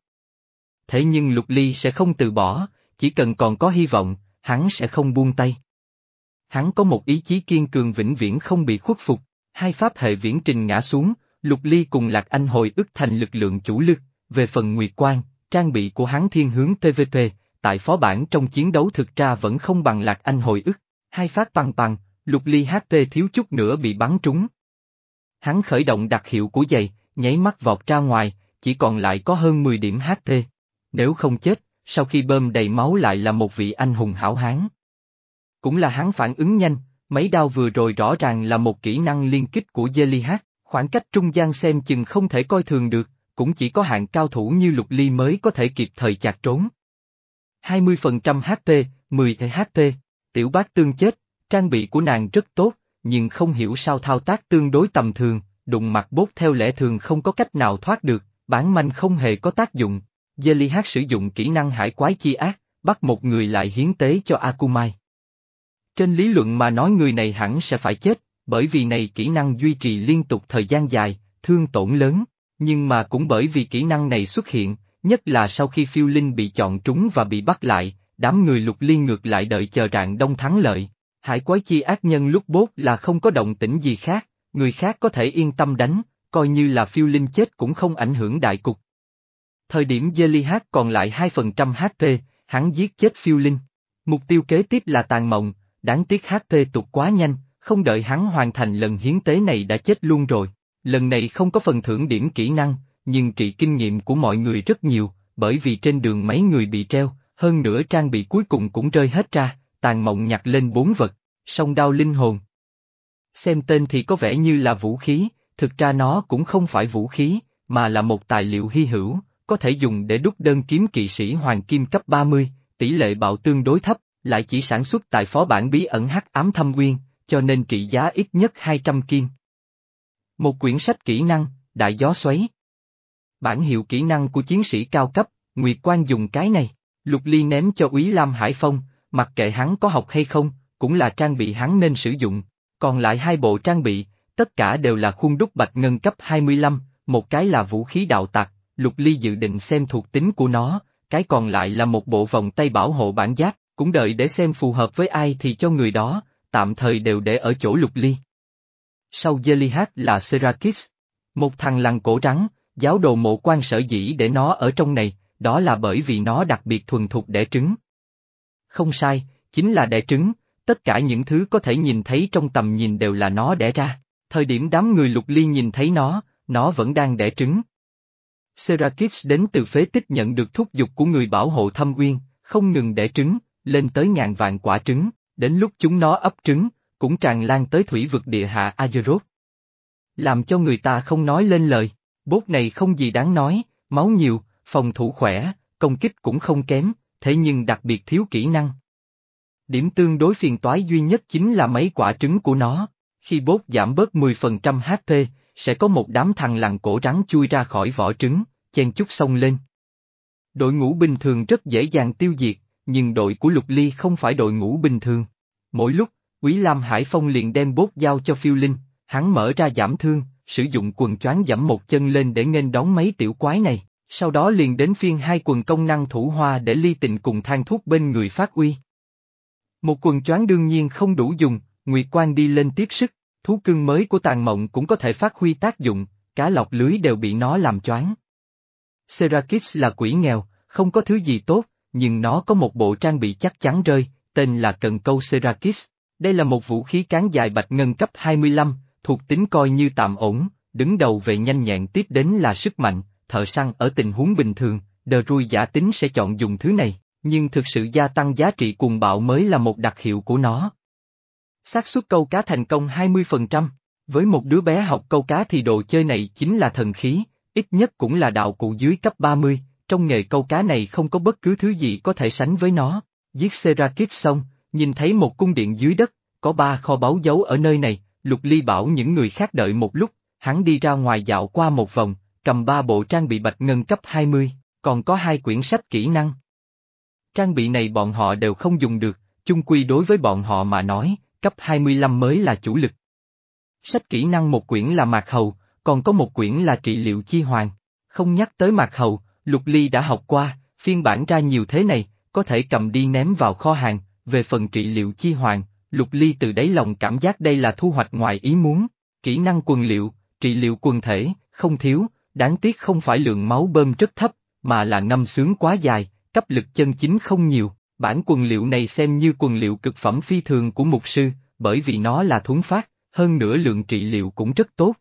Thế nhưng Lục Ly sẽ không từ bỏ, chỉ cần còn có hy vọng, hắn sẽ không buông tay. Hắn có một ý chí kiên cường vĩnh viễn không bị khuất phục, hai pháp hệ viễn trình ngã xuống, Lục Ly cùng Lạc Anh hồi ức thành lực lượng chủ lực, về phần Nguyệt quan trang bị của hắn thiên hướng PVP, tại phó bản trong chiến đấu thực ra vẫn không bằng Lạc Anh hồi ức, hai phát bằng bằng, Lục Ly HP thiếu chút nữa bị bắn trúng. Hắn khởi động đặc hiệu của giày, nháy mắt vọt ra ngoài, chỉ còn lại có hơn 10 điểm HP. Nếu không chết, sau khi bơm đầy máu lại là một vị anh hùng hảo hán. Cũng là hắn phản ứng nhanh, mấy đao vừa rồi rõ ràng là một kỹ năng liên kích của Jelly khoảng cách trung gian xem chừng không thể coi thường được, cũng chỉ có hạng cao thủ như Lục Ly mới có thể kịp thời chạc trốn. 20% HP, 10 HP, tiểu bác tương chết, trang bị của nàng rất tốt, nhưng không hiểu sao thao tác tương đối tầm thường, đụng mặt bốt theo lẽ thường không có cách nào thoát được, bản manh không hề có tác dụng. Jelly sử dụng kỹ năng hải quái chi ác, bắt một người lại hiến tế cho Akumai. Trên lý luận mà nói người này hẳn sẽ phải chết, bởi vì này kỹ năng duy trì liên tục thời gian dài, thương tổn lớn, nhưng mà cũng bởi vì kỹ năng này xuất hiện, nhất là sau khi phiêu linh bị chọn trúng và bị bắt lại, đám người lục liên ngược lại đợi chờ rạng đông thắng lợi. Hải quái chi ác nhân lúc bốt là không có động tĩnh gì khác, người khác có thể yên tâm đánh, coi như là phiêu linh chết cũng không ảnh hưởng đại cục. Thời điểm Jelly còn lại 2% HP, hắn giết chết phiêu linh. Mục tiêu kế tiếp là tàn mộng, đáng tiếc HP tụt quá nhanh, không đợi hắn hoàn thành lần hiến tế này đã chết luôn rồi. Lần này không có phần thưởng điểm kỹ năng, nhưng trị kinh nghiệm của mọi người rất nhiều, bởi vì trên đường mấy người bị treo, hơn nữa trang bị cuối cùng cũng rơi hết ra, tàn mộng nhặt lên bốn vật, song đao linh hồn. Xem tên thì có vẻ như là vũ khí, thực ra nó cũng không phải vũ khí, mà là một tài liệu hy hữu, có thể dùng để đúc đơn kiếm kỵ sĩ hoàng kim cấp 30, tỷ lệ bạo tương đối thấp, lại chỉ sản xuất tại phó bản bí ẩn hắc ám thâm nguyên, cho nên trị giá ít nhất 200 kim. Một quyển sách kỹ năng, đại gió xoáy. Bản hiệu kỹ năng của chiến sĩ cao cấp, Nguyệt quang dùng cái này, Lục Ly ném cho Úy Lam Hải Phong, mặc kệ hắn có học hay không, cũng là trang bị hắn nên sử dụng, còn lại hai bộ trang bị, tất cả đều là khuôn đúc bạch ngân cấp 25, một cái là vũ khí đạo tặc, Lục Ly dự định xem thuộc tính của nó, cái còn lại là một bộ vòng tay bảo hộ bản giáp, cũng đợi để xem phù hợp với ai thì cho người đó, tạm thời đều để ở chỗ Lục Ly. Sau Jellyhat là Serakis, một thằng lằn cổ trắng, giáo đồ mộ quan sở dĩ để nó ở trong này, đó là bởi vì nó đặc biệt thuần thục đẻ trứng. Không sai, chính là đẻ trứng, tất cả những thứ có thể nhìn thấy trong tầm nhìn đều là nó đẻ ra, thời điểm đám người lục ly nhìn thấy nó, nó vẫn đang đẻ trứng. Serakis đến từ phế tích nhận được thúc giục của người bảo hộ thâm uyên, không ngừng đẻ trứng, lên tới ngàn vạn quả trứng, đến lúc chúng nó ấp trứng, cũng tràn lan tới thủy vực địa hạ Azeroth. Làm cho người ta không nói lên lời, bốt này không gì đáng nói, máu nhiều, phòng thủ khỏe, công kích cũng không kém, thế nhưng đặc biệt thiếu kỹ năng. Điểm tương đối phiền toái duy nhất chính là mấy quả trứng của nó, khi bốt giảm bớt 10% HP, sẽ có một đám thằng lằn cổ rắn chui ra khỏi vỏ trứng, chen chút xông lên. Đội ngũ bình thường rất dễ dàng tiêu diệt, nhưng đội của Lục Ly không phải đội ngũ bình thường. Mỗi lúc, Quý Lam Hải Phong liền đem bốt giao cho phiêu linh, hắn mở ra giảm thương, sử dụng quần choán dẫm một chân lên để nghênh đón mấy tiểu quái này, sau đó liền đến phiên hai quần công năng thủ hoa để ly tịnh cùng thang thuốc bên người phát uy. Một quần choán đương nhiên không đủ dùng, Nguyệt Quang đi lên tiếp sức, thú cưng mới của tàn mộng cũng có thể phát huy tác dụng, cá lọc lưới đều bị nó làm choáng. Serakis là quỷ nghèo, không có thứ gì tốt, nhưng nó có một bộ trang bị chắc chắn rơi, tên là cần câu Serakis. Đây là một vũ khí cán dài bạch ngân cấp 25, thuộc tính coi như tạm ổn, đứng đầu về nhanh nhẹn tiếp đến là sức mạnh, thợ săn ở tình huống bình thường, đờ rui giả tính sẽ chọn dùng thứ này, nhưng thực sự gia tăng giá trị cuồng bạo mới là một đặc hiệu của nó. xác suất câu cá thành công 20%, với một đứa bé học câu cá thì đồ chơi này chính là thần khí, ít nhất cũng là đạo cụ dưới cấp 30, trong nghề câu cá này không có bất cứ thứ gì có thể sánh với nó. Giết Serakit xong, nhìn thấy một cung điện dưới đất, có ba kho báu giấu ở nơi này, Lục Ly bảo những người khác đợi một lúc, hắn đi ra ngoài dạo qua một vòng, cầm ba bộ trang bị bạch ngân cấp 20, còn có hai quyển sách kỹ năng. Trang bị này bọn họ đều không dùng được, chung quy đối với bọn họ mà nói, cấp 25 mới là chủ lực. Sách kỹ năng một quyển là Mạc Hầu, còn có một quyển là trị liệu chi hoàng. Không nhắc tới Mạc Hầu, Lục Ly đã học qua, phiên bản ra nhiều thế này, có thể cầm đi ném vào kho hàng, về phần trị liệu chi hoàng, Lục Ly từ đáy lòng cảm giác đây là thu hoạch ngoài ý muốn, kỹ năng quần liệu, trị liệu quần thể, không thiếu, đáng tiếc không phải lượng máu bơm rất thấp, mà là ngâm sướng quá dài, cấp lực chân chính không nhiều, bản quần liệu này xem như quần liệu cực phẩm phi thường của mục sư, bởi vì nó là thuấn phát, hơn nữa lượng trị liệu cũng rất tốt.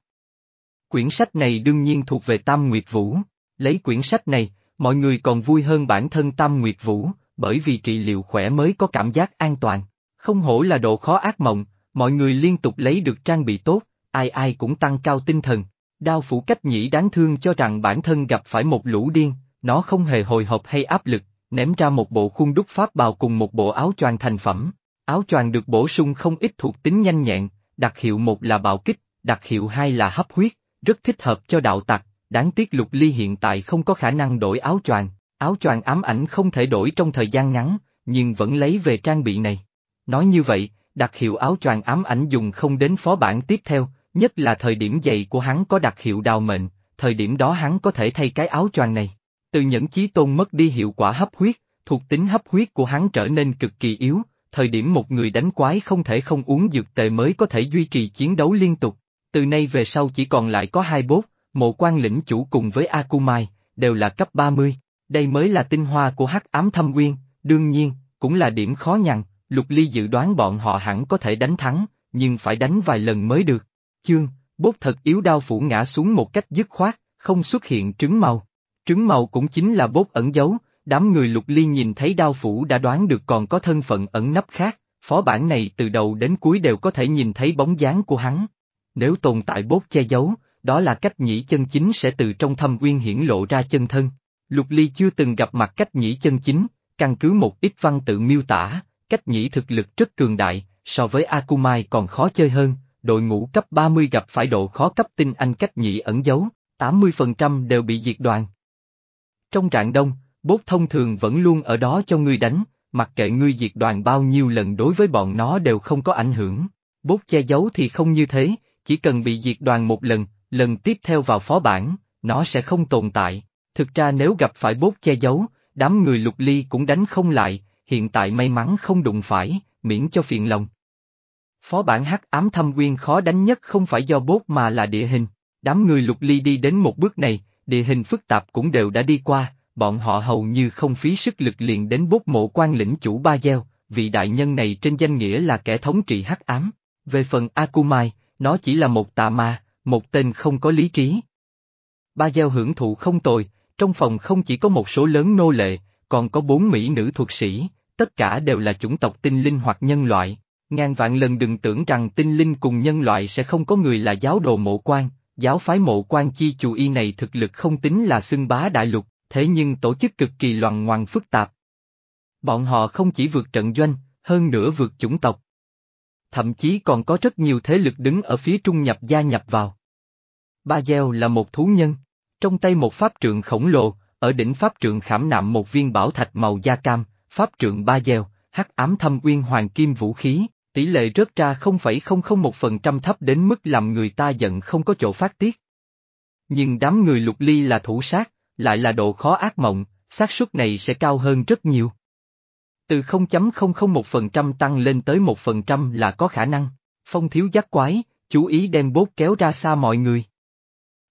Quyển sách này đương nhiên thuộc về Tam Nguyệt Vũ, lấy quyển sách này, mọi người còn vui hơn bản thân Tam Nguyệt Vũ, bởi vì trị liệu khỏe mới có cảm giác an toàn. Không hổ là độ khó ác mộng, mọi người liên tục lấy được trang bị tốt, ai ai cũng tăng cao tinh thần. Đao phủ cách nhĩ đáng thương cho rằng bản thân gặp phải một lũ điên, nó không hề hồi hộp hay áp lực, ném ra một bộ khuôn đúc pháp bào cùng một bộ áo choàng thành phẩm. Áo choàng được bổ sung không ít thuộc tính nhanh nhẹn, đặc hiệu một là bạo kích, đặc hiệu hai là hấp huyết, rất thích hợp cho đạo tặc, đáng tiếc lục ly hiện tại không có khả năng đổi áo choàng, áo choàng ám ảnh không thể đổi trong thời gian ngắn, nhưng vẫn lấy về trang bị này. Nói như vậy, đặc hiệu áo choàng ám ảnh dùng không đến phó bản tiếp theo, nhất là thời điểm dậy của hắn có đặc hiệu đào mệnh, thời điểm đó hắn có thể thay cái áo choàng này. Từ nhẫn chí tôn mất đi hiệu quả hấp huyết, thuộc tính hấp huyết của hắn trở nên cực kỳ yếu, thời điểm một người đánh quái không thể không uống dược tề mới có thể duy trì chiến đấu liên tục. Từ nay về sau chỉ còn lại có hai bốt, mộ quan lĩnh chủ cùng với Akumai, đều là cấp 30, đây mới là tinh hoa của hắc ám thâm quyên, đương nhiên, cũng là điểm khó nhằn, Lục Ly dự đoán bọn họ hẳn có thể đánh thắng, nhưng phải đánh vài lần mới được. Chương, bốt thật yếu đao phủ ngã xuống một cách dứt khoát, không xuất hiện trứng màu. Trứng màu cũng chính là bốt ẩn giấu, đám người Lục Ly nhìn thấy đao phủ đã đoán được còn có thân phận ẩn nấp khác, phó bản này từ đầu đến cuối đều có thể nhìn thấy bóng dáng của hắn. Nếu tồn tại bốt che giấu, đó là cách nhĩ chân chính sẽ từ trong thâm uyên hiển lộ ra chân thân. Lục Ly chưa từng gặp mặt cách nhĩ chân chính, căn cứ một ít văn tự miêu tả, cách nhĩ thực lực rất cường đại, so với Akumai còn khó chơi hơn, đội ngũ cấp 30 gặp phải độ khó cấp tinh anh cách nhĩ ẩn giấu, 80% đều bị diệt đoàn. Trong trạng đông, bốt thông thường vẫn luôn ở đó cho ngươi đánh, mặc kệ ngươi diệt đoàn bao nhiêu lần đối với bọn nó đều không có ảnh hưởng. Bốt che giấu thì không như thế, chỉ cần bị diệt đoàn một lần, lần tiếp theo vào phó bản, nó sẽ không tồn tại. Thực ra nếu gặp phải bốt che giấu, đám người lục ly cũng đánh không lại, hiện tại may mắn không đụng phải, miễn cho phiền lòng. Phó bản hắc ám thâm quyên khó đánh nhất không phải do bốt mà là địa hình. Đám người lục ly đi đến một bước này, địa hình phức tạp cũng đều đã đi qua, bọn họ hầu như không phí sức lực liền đến bốt mộ quan lĩnh chủ Ba Gieo, vị đại nhân này trên danh nghĩa là kẻ thống trị hắc ám. Về phần Akumai, nó chỉ là một tà ma, một tên không có lý trí. Ba Gieo hưởng thụ không tồi, trong phòng không chỉ có một số lớn nô lệ, còn có bốn mỹ nữ thuật sĩ, tất cả đều là chủng tộc tinh linh hoặc nhân loại. Ngàn vạn lần đừng tưởng rằng tinh linh cùng nhân loại sẽ không có người là giáo đồ mộ quan, giáo phái mộ quan chi chủ y này thực lực không tính là xưng bá đại lục, thế nhưng tổ chức cực kỳ loạn ngoằn phức tạp. Bọn họ không chỉ vượt trận doanh, hơn nữa vượt chủng tộc. Thậm chí còn có rất nhiều thế lực đứng ở phía trung nhập gia nhập vào. Ba Gieo là một thú nhân, trong tay một pháp trượng khổng lồ, ở đỉnh pháp trượng khảm nạm một viên bảo thạch màu da cam, pháp trượng ba gieo, hắc ám thâm uyên hoàng kim vũ khí, tỷ lệ rớt ra 0,001% thấp đến mức làm người ta giận không có chỗ phát tiết. Nhưng đám người lục ly là thủ sát, lại là độ khó ác mộng, xác suất này sẽ cao hơn rất nhiều. Từ 0.001% tăng lên tới 1% là có khả năng, phong thiếu giác quái, chú ý đem bốt kéo ra xa mọi người.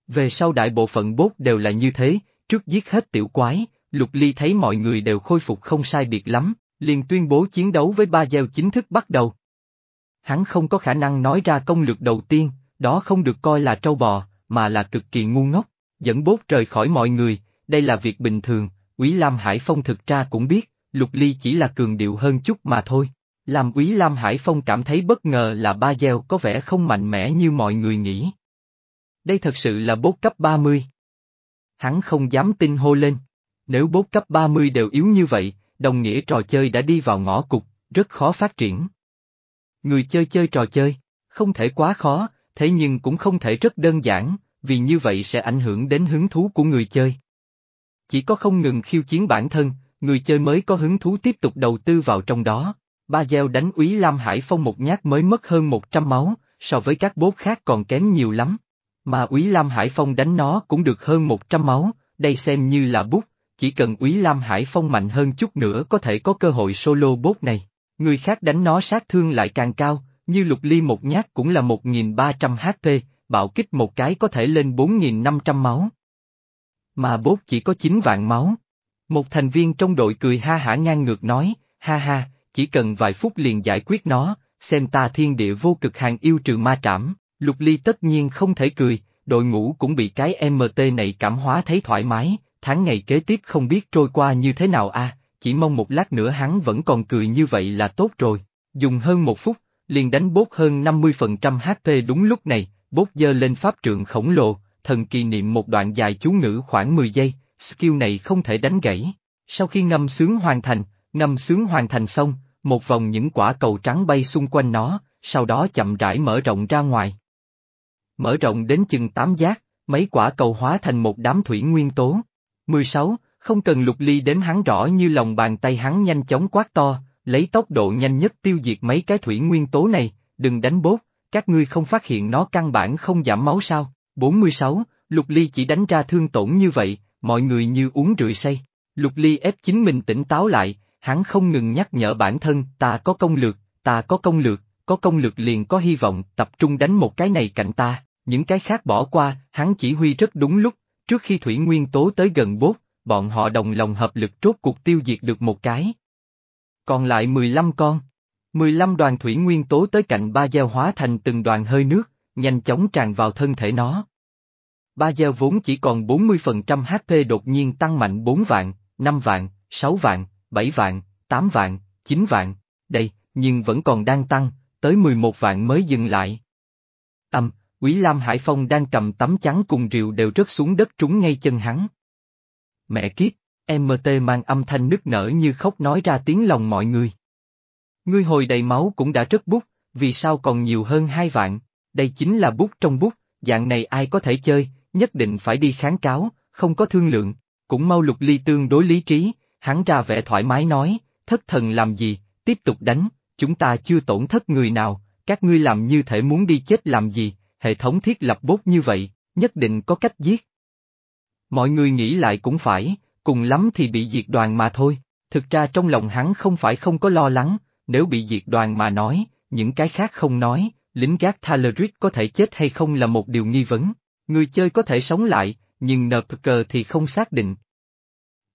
Về sau đại bộ phận bốt đều là như thế, trước giết hết tiểu quái, Lục Ly thấy mọi người đều khôi phục không sai biệt lắm, liền tuyên bố chiến đấu với ba gieo chính thức bắt đầu. Hắn không có khả năng nói ra công lược đầu tiên, đó không được coi là trâu bò, mà là cực kỳ ngu ngốc, dẫn bốt rời khỏi mọi người, đây là việc bình thường, Quý Lam Hải Phong thực ra cũng biết, Lục Ly chỉ là cường điệu hơn chút mà thôi. Làm Quý Lam Hải Phong cảm thấy bất ngờ là ba gieo có vẻ không mạnh mẽ như mọi người nghĩ. Đây thật sự là bốt cấp 30. Hắn không dám tin hô lên. Nếu bốt cấp 30 đều yếu như vậy, đồng nghĩa trò chơi đã đi vào ngõ cục, rất khó phát triển. Người chơi chơi trò chơi, không thể quá khó, thế nhưng cũng không thể rất đơn giản, vì như vậy sẽ ảnh hưởng đến hứng thú của người chơi. Chỉ có không ngừng khiêu chiến bản thân, người chơi mới có hứng thú tiếp tục đầu tư vào trong đó. Ba gieo đánh úy Lam Hải Phong một nhát mới mất hơn 100 máu, so với các bốt khác còn kém nhiều lắm. Mà úy Lam Hải Phong đánh nó cũng được hơn 100 máu, đây xem như là bút, chỉ cần úy Lam Hải Phong mạnh hơn chút nữa có thể có cơ hội solo bốt này. Người khác đánh nó sát thương lại càng cao, như lục ly một nhát cũng là 1.300 HP, bạo kích một cái có thể lên 4.500 máu. Mà bốt chỉ có 9 vạn máu. Một thành viên trong đội cười ha hả ngang ngược nói, ha ha, chỉ cần vài phút liền giải quyết nó, xem ta thiên địa vô cực hàng yêu trừ ma trảm, lục ly tất nhiên không thể cười, đội ngũ cũng bị cái MT này cảm hóa thấy thoải mái, tháng ngày kế tiếp không biết trôi qua như thế nào a, chỉ mong một lát nữa hắn vẫn còn cười như vậy là tốt rồi. Dùng hơn một phút, liền đánh bốt hơn 50% HP đúng lúc này, bốt dơ lên pháp trượng khổng lồ, thần kỳ niệm một đoạn dài chú ngữ khoảng 10 giây, skill này không thể đánh gãy. Sau khi ngâm sướng hoàn thành, ngâm sướng hoàn thành xong, một vòng những quả cầu trắng bay xung quanh nó, sau đó chậm rãi mở rộng ra ngoài. Mở rộng đến chừng tám giác, mấy quả cầu hóa thành một đám thủy nguyên tố. 16. Không cần lục ly đến hắn rõ như lòng bàn tay hắn nhanh chóng quát to, lấy tốc độ nhanh nhất tiêu diệt mấy cái thủy nguyên tố này, đừng đánh bốt, các ngươi không phát hiện nó căn bản không giảm máu sao. 46. Lục ly chỉ đánh ra thương tổn như vậy, mọi người như uống rượu say. Lục ly ép chính mình tỉnh táo lại, hắn không ngừng nhắc nhở bản thân, ta có công lược, ta có công lược, có công lược liền có hy vọng, tập trung đánh một cái này cạnh ta, những cái khác bỏ qua, hắn chỉ huy rất đúng lúc, trước khi thủy nguyên tố tới gần bốt, bọn họ đồng lòng hợp lực trốt cuộc tiêu diệt được một cái. Còn lại 15 con. 15 đoàn thủy nguyên tố tới cạnh ba gieo hóa thành từng đoàn hơi nước, nhanh chóng tràn vào thân thể nó. Ba giờ vốn chỉ còn 40% HP đột nhiên tăng mạnh 4 vạn, 5 vạn, 6 vạn, 7 vạn, 8 vạn, 9 vạn, đây, nhưng vẫn còn đang tăng, tới 11 vạn mới dừng lại. Âm, Quý Lam Hải Phong đang cầm tấm chắn cùng rìu đều rớt xuống đất trúng ngay chân hắn. Mẹ kiếp, MT mang âm thanh nức nở như khóc nói ra tiếng lòng mọi người. Ngươi hồi đầy máu cũng đã rất bút, vì sao còn nhiều hơn hai vạn, đây chính là bút trong bút, dạng này ai có thể chơi, nhất định phải đi kháng cáo, không có thương lượng, cũng mau lục ly tương đối lý trí, hắn ra vẻ thoải mái nói, thất thần làm gì, tiếp tục đánh, chúng ta chưa tổn thất người nào, các ngươi làm như thể muốn đi chết làm gì, hệ thống thiết lập bốt như vậy, nhất định có cách giết. Mọi người nghĩ lại cũng phải, cùng lắm thì bị diệt đoàn mà thôi, thực ra trong lòng hắn không phải không có lo lắng, nếu bị diệt đoàn mà nói, những cái khác không nói, lính gác Thalerit có thể chết hay không là một điều nghi vấn, người chơi có thể sống lại, nhưng NPK thì không xác định.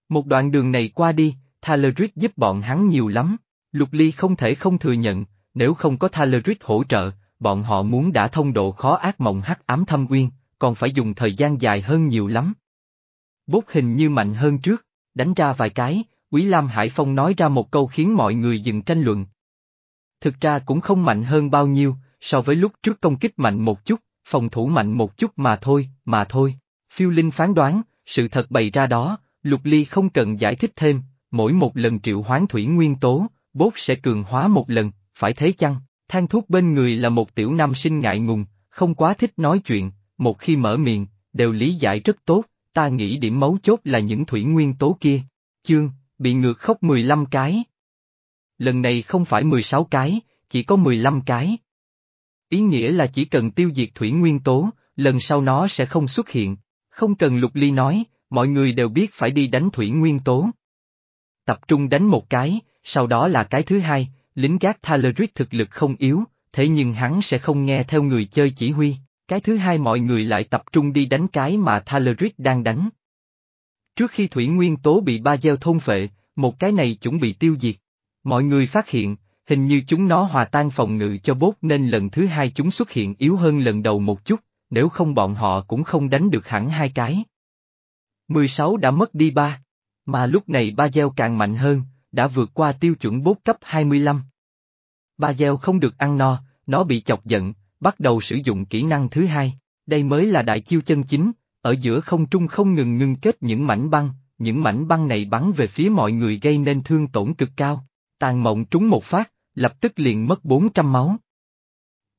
Một đoạn đường này qua đi, Thaleric giúp bọn hắn nhiều lắm, Lục Ly không thể không thừa nhận, nếu không có Thaleric hỗ trợ, bọn họ muốn đã thông độ khó ác mộng hắc ám thâm uyên, còn phải dùng thời gian dài hơn nhiều lắm. Bốt hình như mạnh hơn trước, đánh ra vài cái, Quý Lam Hải Phong nói ra một câu khiến mọi người dừng tranh luận. Thực ra cũng không mạnh hơn bao nhiêu, so với lúc trước công kích mạnh một chút, phòng thủ mạnh một chút mà thôi, mà thôi. Phiêu Linh phán đoán, sự thật bày ra đó, Lục Ly không cần giải thích thêm, mỗi một lần triệu hoán thủy nguyên tố, bốt sẽ cường hóa một lần, phải thế chăng? Than thuốc bên người là một tiểu nam sinh ngại ngùng, không quá thích nói chuyện, một khi mở miệng, đều lý giải rất tốt, ta nghĩ điểm mấu chốt là những thủy nguyên tố kia. Chương, bị ngược khóc 15 cái. Lần này không phải 16 cái, chỉ có 15 cái. Ý nghĩa là chỉ cần tiêu diệt thủy nguyên tố, lần sau nó sẽ không xuất hiện. Không cần lục ly nói, mọi người đều biết phải đi đánh thủy nguyên tố. Tập trung đánh một cái, sau đó là cái thứ hai, lính gác Thaleric thực lực không yếu, thế nhưng hắn sẽ không nghe theo người chơi chỉ huy, cái thứ hai mọi người lại tập trung đi đánh cái mà Thaleric đang đánh. Trước khi thủy nguyên tố bị ba gieo thôn phệ, một cái này chuẩn bị tiêu diệt. Mọi người phát hiện, hình như chúng nó hòa tan phòng ngự cho bốt nên lần thứ hai chúng xuất hiện yếu hơn lần đầu một chút, nếu không bọn họ cũng không đánh được hẳn hai cái. 16 đã mất đi ba, mà lúc này ba gieo càng mạnh hơn, đã vượt qua tiêu chuẩn bốt cấp 25. Ba gieo không được ăn no, nó bị chọc giận, bắt đầu sử dụng kỹ năng thứ hai, đây mới là đại chiêu chân chính, ở giữa không trung không ngừng ngưng kết những mảnh băng, những mảnh băng này bắn về phía mọi người gây nên thương tổn cực cao, tàn mộng trúng một phát, lập tức liền mất 400 máu.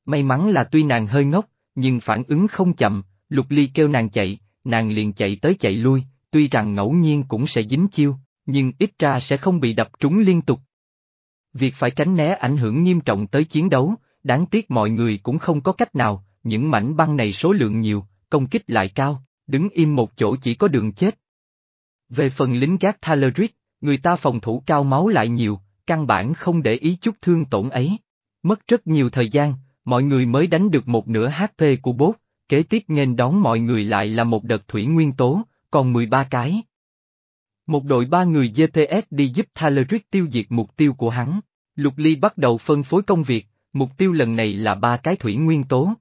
May mắn là tuy nàng hơi ngốc, nhưng phản ứng không chậm, lục ly kêu nàng chạy, nàng liền chạy tới chạy lui, tuy rằng ngẫu nhiên cũng sẽ dính chiêu, nhưng ít ra sẽ không bị đập trúng liên tục. Việc phải tránh né ảnh hưởng nghiêm trọng tới chiến đấu, đáng tiếc mọi người cũng không có cách nào, những mảnh băng này số lượng nhiều, công kích lại cao, đứng im một chỗ chỉ có đường chết. Về phần lính gác Thaleric, người ta phòng thủ cao máu lại nhiều, căn bản không để ý chút thương tổn ấy. Mất rất nhiều thời gian, mọi người mới đánh được một nửa HP của bốt, kế tiếp nghênh đón mọi người lại là một đợt thủy nguyên tố, còn 13 cái. Một đội ba người GPS đi giúp Thaleric tiêu diệt mục tiêu của hắn. Lục Ly bắt đầu phân phối công việc, mục tiêu lần này là ba cái thủy nguyên tố.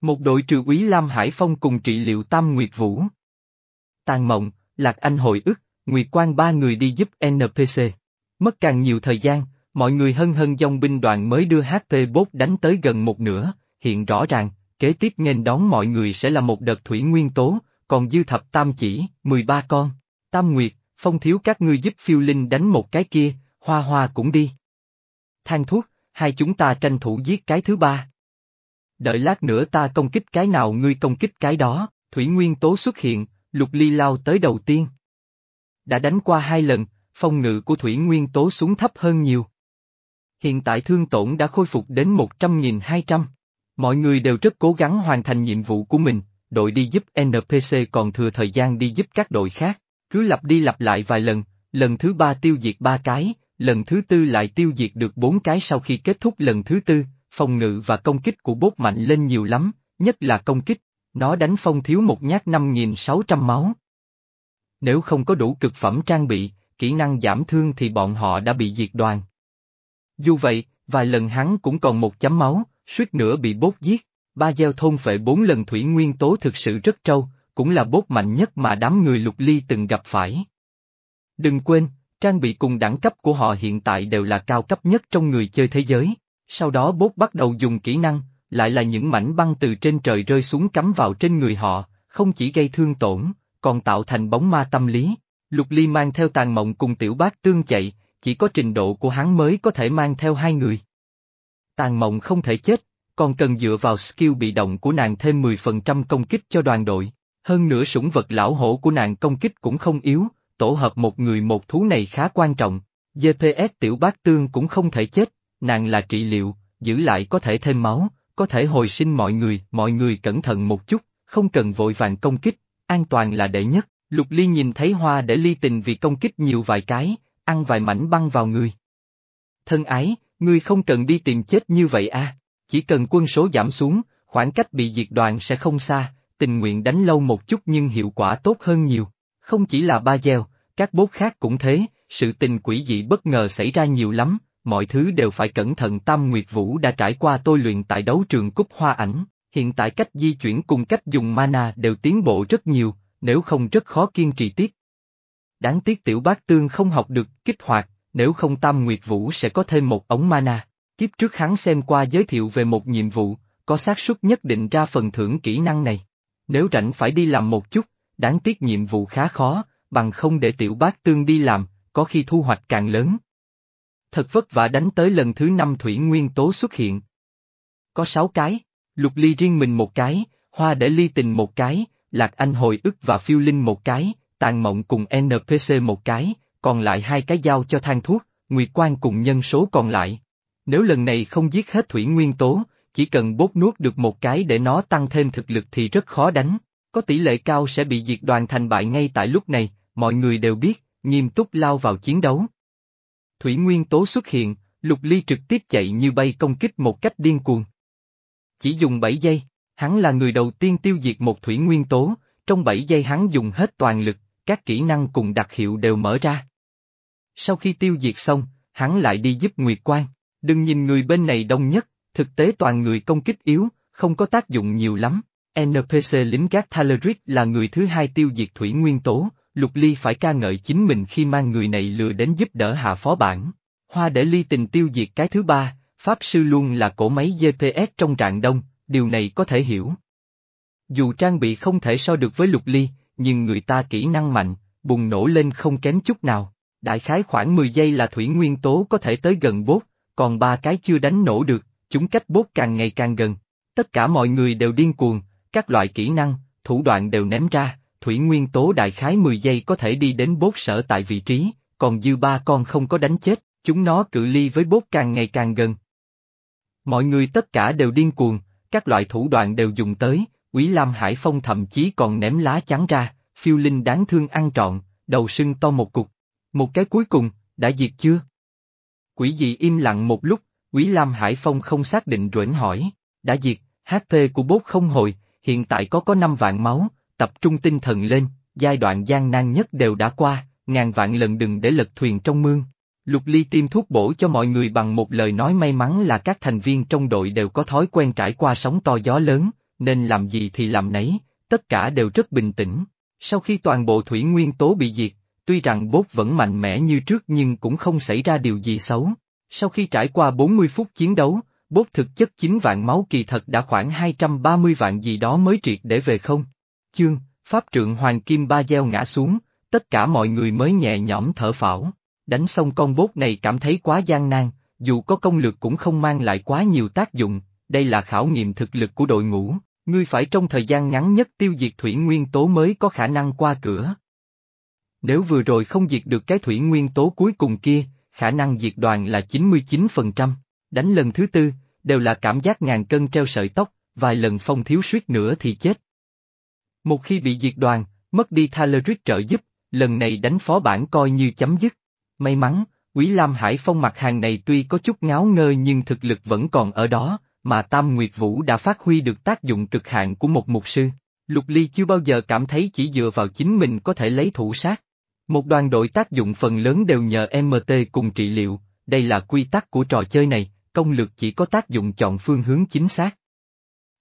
Một đội trừ úy Lam Hải Phong cùng trị liệu Tam Nguyệt Vũ. Tàn Mộng, Lạc Anh Hội ức, Nguyệt Quang ba người đi giúp NPC. Mất càng nhiều thời gian, mọi người hân hân dòng binh đoàn mới đưa HP bốt đánh tới gần một nửa, hiện rõ ràng, kế tiếp nghênh đón mọi người sẽ là một đợt thủy nguyên tố, còn dư thập tam chỉ, 13 con. Tam Nguyệt, Phong thiếu các ngươi giúp phiêu linh đánh một cái kia, hoa hoa cũng đi. Thang thuốc, hai chúng ta tranh thủ giết cái thứ ba. Đợi lát nữa ta công kích cái nào ngươi công kích cái đó, thủy nguyên tố xuất hiện, lục ly lao tới đầu tiên. Đã đánh qua hai lần, phong ngự của thủy nguyên tố xuống thấp hơn nhiều. Hiện tại thương tổn đã khôi phục đến 100.200. Mọi người đều rất cố gắng hoàn thành nhiệm vụ của mình, đội đi giúp NPC còn thừa thời gian đi giúp các đội khác, cứ lặp đi lặp lại vài lần, lần thứ ba tiêu diệt ba cái, lần thứ tư lại tiêu diệt được bốn cái sau khi kết thúc lần thứ tư, phòng ngự và công kích của bốt mạnh lên nhiều lắm, nhất là công kích, nó đánh phong thiếu một nhát 5.600 máu. Nếu không có đủ cực phẩm trang bị, kỹ năng giảm thương thì bọn họ đã bị diệt đoàn. Dù vậy, vài lần hắn cũng còn một chấm máu, suýt nữa bị bốt giết, ba gieo thôn phệ bốn lần thủy nguyên tố thực sự rất trâu, cũng là bốt mạnh nhất mà đám người lục ly từng gặp phải. Đừng quên, trang bị cùng đẳng cấp của họ hiện tại đều là cao cấp nhất trong người chơi thế giới. Sau đó bốt bắt đầu dùng kỹ năng, lại là những mảnh băng từ trên trời rơi xuống cắm vào trên người họ, không chỉ gây thương tổn, còn tạo thành bóng ma tâm lý. Lục Ly mang theo tàn mộng cùng tiểu bác tương chạy, chỉ có trình độ của hắn mới có thể mang theo hai người. Tàn mộng không thể chết, còn cần dựa vào skill bị động của nàng thêm 10% công kích cho đoàn đội. Hơn nữa sủng vật lão hổ của nàng công kích cũng không yếu, tổ hợp một người một thú này khá quan trọng. GPS tiểu bác tương cũng không thể chết, nàng là trị liệu, giữ lại có thể thêm máu, có thể hồi sinh mọi người, mọi người cẩn thận một chút, không cần vội vàng công kích, an toàn là đệ nhất. Lục Ly nhìn thấy hoa để ly tình vì công kích nhiều vài cái, ăn vài mảnh băng vào người. Thân ái, ngươi không cần đi tìm chết như vậy à, chỉ cần quân số giảm xuống, khoảng cách bị diệt đoàn sẽ không xa, tình nguyện đánh lâu một chút nhưng hiệu quả tốt hơn nhiều. Không chỉ là ba gieo, các bốt khác cũng thế, sự tình quỷ dị bất ngờ xảy ra nhiều lắm, mọi thứ đều phải cẩn thận Tam Nguyệt Vũ đã trải qua tôi luyện tại đấu trường cúp hoa ảnh, hiện tại cách di chuyển cùng cách dùng mana đều tiến bộ rất nhiều, nếu không rất khó kiên trì tiếp. Đáng tiếc tiểu bác tương không học được kích hoạt, nếu không Tam Nguyệt Vũ sẽ có thêm một ống mana. Kiếp trước hắn xem qua giới thiệu về một nhiệm vụ, có xác suất nhất định ra phần thưởng kỹ năng này. Nếu rảnh phải đi làm một chút, đáng tiếc nhiệm vụ khá khó, bằng không để tiểu bác tương đi làm, có khi thu hoạch càng lớn. Thật vất vả đánh tới lần thứ năm thủy nguyên tố xuất hiện. Có sáu cái, lục ly riêng mình một cái, hoa để ly tình một cái, lạc anh hồi ức và phiêu linh một cái, tàn mộng cùng NPC một cái, còn lại hai cái giao cho thang thuốc, nguyệt quan cùng nhân số còn lại. Nếu lần này không giết hết thủy nguyên tố, chỉ cần bốt nuốt được một cái để nó tăng thêm thực lực thì rất khó đánh, có tỷ lệ cao sẽ bị diệt đoàn thành bại ngay tại lúc này, mọi người đều biết, nghiêm túc lao vào chiến đấu. Thủy nguyên tố xuất hiện, lục ly trực tiếp chạy như bay công kích một cách điên cuồng. Chỉ dùng 7 giây, hắn là người đầu tiên tiêu diệt một thủy nguyên tố, trong 7 giây hắn dùng hết toàn lực, các kỹ năng cùng đặc hiệu đều mở ra. Sau khi tiêu diệt xong, hắn lại đi giúp Nguyệt Quan, đừng nhìn người bên này đông nhất, thực tế toàn người công kích yếu, không có tác dụng nhiều lắm. NPC lính gác Thaleric là người thứ hai tiêu diệt thủy nguyên tố, Lục Ly phải ca ngợi chính mình khi mang người này lừa đến giúp đỡ hạ phó bản. Hoa để Ly tình tiêu diệt cái thứ ba, Pháp Sư luôn là cổ máy GPS trong trạng đông, điều này có thể hiểu. Dù trang bị không thể so được với Lục Ly, nhưng người ta kỹ năng mạnh, bùng nổ lên không kém chút nào. Đại khái khoảng 10 giây là thủy nguyên tố có thể tới gần bốt, còn ba cái chưa đánh nổ được, chúng cách bốt càng ngày càng gần. Tất cả mọi người đều điên cuồng, các loại kỹ năng, thủ đoạn đều ném ra, thủy nguyên tố đại khái 10 giây có thể đi đến bốt sở tại vị trí, còn dư ba con không có đánh chết, chúng nó cự ly với bốt càng ngày càng gần. Mọi người tất cả đều điên cuồng, các loại thủ đoạn đều dùng tới, Quý Lam Hải Phong thậm chí còn ném lá chắn ra, phiêu linh đáng thương ăn trọn, đầu sưng to một cục. Một cái cuối cùng, đã diệt chưa? Quỷ dị im lặng một lúc, Quý Lam Hải Phong không xác định rễn hỏi, đã diệt, HP của bốt không hồi, hiện tại có có 5 vạn máu, tập trung tinh thần lên, giai đoạn gian nan nhất đều đã qua, ngàn vạn lần đừng để lật thuyền trong mương. Lục Ly tiêm thuốc bổ cho mọi người bằng một lời nói may mắn là các thành viên trong đội đều có thói quen trải qua sóng to gió lớn, nên làm gì thì làm nấy, tất cả đều rất bình tĩnh. Sau khi toàn bộ thủy nguyên tố bị diệt, tuy rằng bốt vẫn mạnh mẽ như trước nhưng cũng không xảy ra điều gì xấu. Sau khi trải qua 40 phút chiến đấu, bốt thực chất 9 vạn máu kỳ thật đã khoảng 230 vạn gì đó mới triệt để về không. Chương, Pháp trượng Hoàng Kim Ba Gieo ngã xuống, tất cả mọi người mới nhẹ nhõm thở phảo. Đánh xong con bốt này cảm thấy quá gian nan, dù có công lược cũng không mang lại quá nhiều tác dụng, đây là khảo nghiệm thực lực của đội ngũ, ngươi phải trong thời gian ngắn nhất tiêu diệt thủy nguyên tố mới có khả năng qua cửa. Nếu vừa rồi không diệt được cái thủy nguyên tố cuối cùng kia, khả năng diệt đoàn là 99%, đánh lần thứ tư, đều là cảm giác ngàn cân treo sợi tóc, vài lần phong thiếu suýt nữa thì chết. Một khi bị diệt đoàn, mất đi Thaleric trợ giúp, lần này đánh phó bản coi như chấm dứt. May mắn, Quý Lam Hải Phong mặt hàng này tuy có chút ngáo ngơ nhưng thực lực vẫn còn ở đó, mà Tam Nguyệt Vũ đã phát huy được tác dụng cực hạn của một mục sư. Lục Ly chưa bao giờ cảm thấy chỉ dựa vào chính mình có thể lấy thủ sát. Một đoàn đội tác dụng phần lớn đều nhờ MT cùng trị liệu, đây là quy tắc của trò chơi này, công lược chỉ có tác dụng chọn phương hướng chính xác.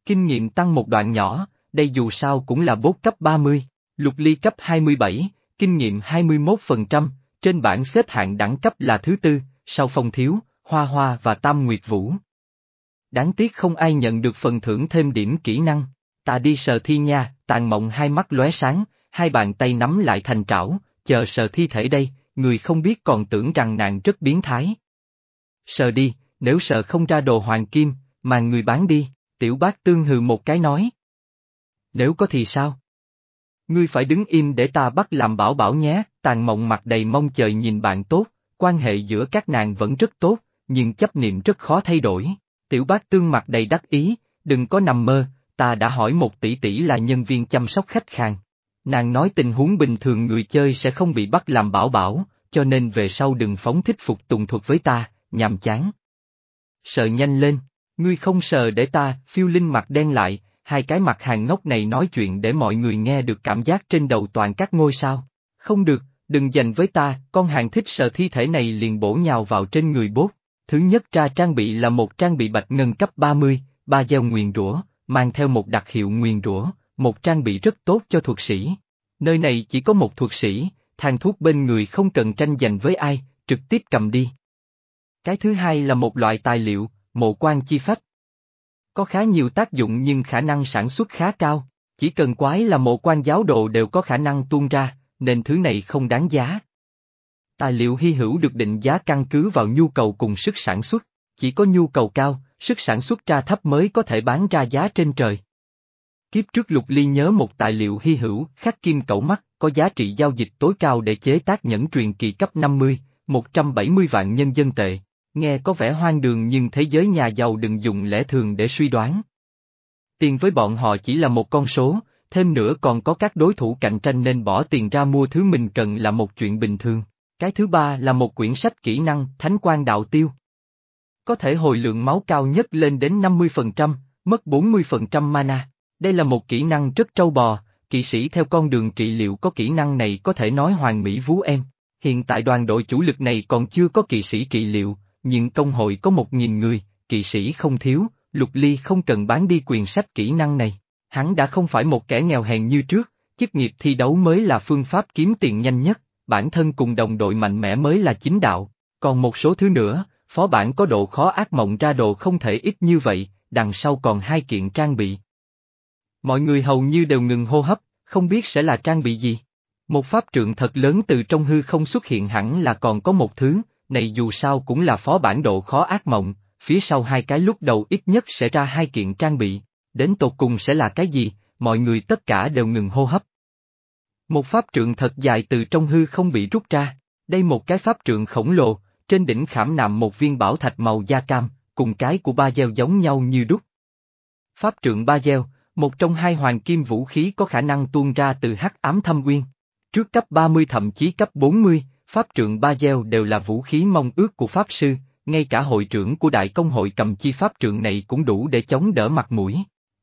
Kinh nghiệm tăng một đoạn nhỏ, đây dù sao cũng là bốt cấp 30, lục ly cấp 27, kinh nghiệm 21%, trên bảng xếp hạng đẳng cấp là thứ tư, sau phong thiếu, hoa hoa và tam nguyệt vũ. Đáng tiếc không ai nhận được phần thưởng thêm điểm kỹ năng, ta đi sờ thi nha, tàn mộng hai mắt lóe sáng, hai bàn tay nắm lại thành trảo, chờ sờ thi thể đây, người không biết còn tưởng rằng nàng rất biến thái. Sờ đi, nếu sờ không ra đồ hoàng kim, mà người bán đi, tiểu bác tương hừ một cái nói. Nếu có thì sao? Ngươi phải đứng im để ta bắt làm bảo bảo nhé, tàn mộng mặt đầy mong chờ nhìn bạn tốt, quan hệ giữa các nàng vẫn rất tốt, nhưng chấp niệm rất khó thay đổi. Tiểu bác tương mặt đầy đắc ý, đừng có nằm mơ, ta đã hỏi một tỷ tỷ là nhân viên chăm sóc khách hàng. Nàng nói tình huống bình thường người chơi sẽ không bị bắt làm bảo bảo, cho nên về sau đừng phóng thích phục tùng thuật với ta, nhàm chán. Sợ nhanh lên, ngươi không sợ để ta, phiêu linh mặt đen lại, hai cái mặt hàng ngốc này nói chuyện để mọi người nghe được cảm giác trên đầu toàn các ngôi sao. Không được, đừng dành với ta, con hàng thích sờ thi thể này liền bổ nhào vào trên người bốt. Thứ nhất ra trang bị là một trang bị bạch ngân cấp 30, ba gieo nguyền rủa, mang theo một đặc hiệu nguyền rủa, một trang bị rất tốt cho thuật sĩ. Nơi này chỉ có một thuật sĩ, thang thuốc bên người không cần tranh giành với ai, trực tiếp cầm đi. Cái thứ hai là một loại tài liệu, mộ quan chi phách. Có khá nhiều tác dụng nhưng khả năng sản xuất khá cao, chỉ cần quái là mộ quan giáo đồ đều có khả năng tuôn ra, nên thứ này không đáng giá. Tài liệu hy hữu được định giá căn cứ vào nhu cầu cùng sức sản xuất, chỉ có nhu cầu cao, sức sản xuất ra thấp mới có thể bán ra giá trên trời. Kiếp trước Lục Ly nhớ một tài liệu hy hữu, khắc kim cẩu mắt, có giá trị giao dịch tối cao để chế tác nhẫn truyền kỳ cấp 50, 170 vạn nhân dân tệ. Nghe có vẻ hoang đường nhưng thế giới nhà giàu đừng dùng lẽ thường để suy đoán. Tiền với bọn họ chỉ là một con số, thêm nữa còn có các đối thủ cạnh tranh nên bỏ tiền ra mua thứ mình cần là một chuyện bình thường. Cái thứ ba là một quyển sách kỹ năng Thánh quan đạo tiêu. Có thể hồi lượng máu cao nhất lên đến 50%, mất 40% mana. Đây là một kỹ năng rất trâu bò, kỵ sĩ theo con đường trị liệu có kỹ năng này có thể nói hoàng mỹ vú em. Hiện tại đoàn đội chủ lực này còn chưa có kỵ sĩ trị liệu, nhưng công hội có một nghìn người, kỵ sĩ không thiếu, Lục Ly không cần bán đi quyền sách kỹ năng này. Hắn đã không phải một kẻ nghèo hèn như trước, chức nghiệp thi đấu mới là phương pháp kiếm tiền nhanh nhất, bản thân cùng đồng đội mạnh mẽ mới là chính đạo. Còn một số thứ nữa, phó bản có độ khó ác mộng ra đồ không thể ít như vậy, đằng sau còn hai kiện trang bị. Mọi người hầu như đều ngừng hô hấp, không biết sẽ là trang bị gì. Một pháp trượng thật lớn từ trong hư không xuất hiện hẳn là còn có một thứ, này dù sao cũng là phó bản độ khó ác mộng, phía sau hai cái lúc đầu ít nhất sẽ ra hai kiện trang bị, đến tột cùng sẽ là cái gì, mọi người tất cả đều ngừng hô hấp. Một pháp trượng thật dài từ trong hư không bị rút ra, đây một cái pháp trượng khổng lồ, trên đỉnh khảm nạm một viên bảo thạch màu da cam, cùng cái của ba gieo giống nhau như đúc. Pháp trượng ba gieo, một trong hai hoàng kim vũ khí có khả năng tuôn ra từ hắc ám thâm quyên Trước cấp 30 thậm chí cấp 40, pháp trượng ba gieo đều là vũ khí mong ước của pháp sư, ngay cả hội trưởng của đại công hội cầm chi pháp trượng này cũng đủ để chống đỡ mặt mũi.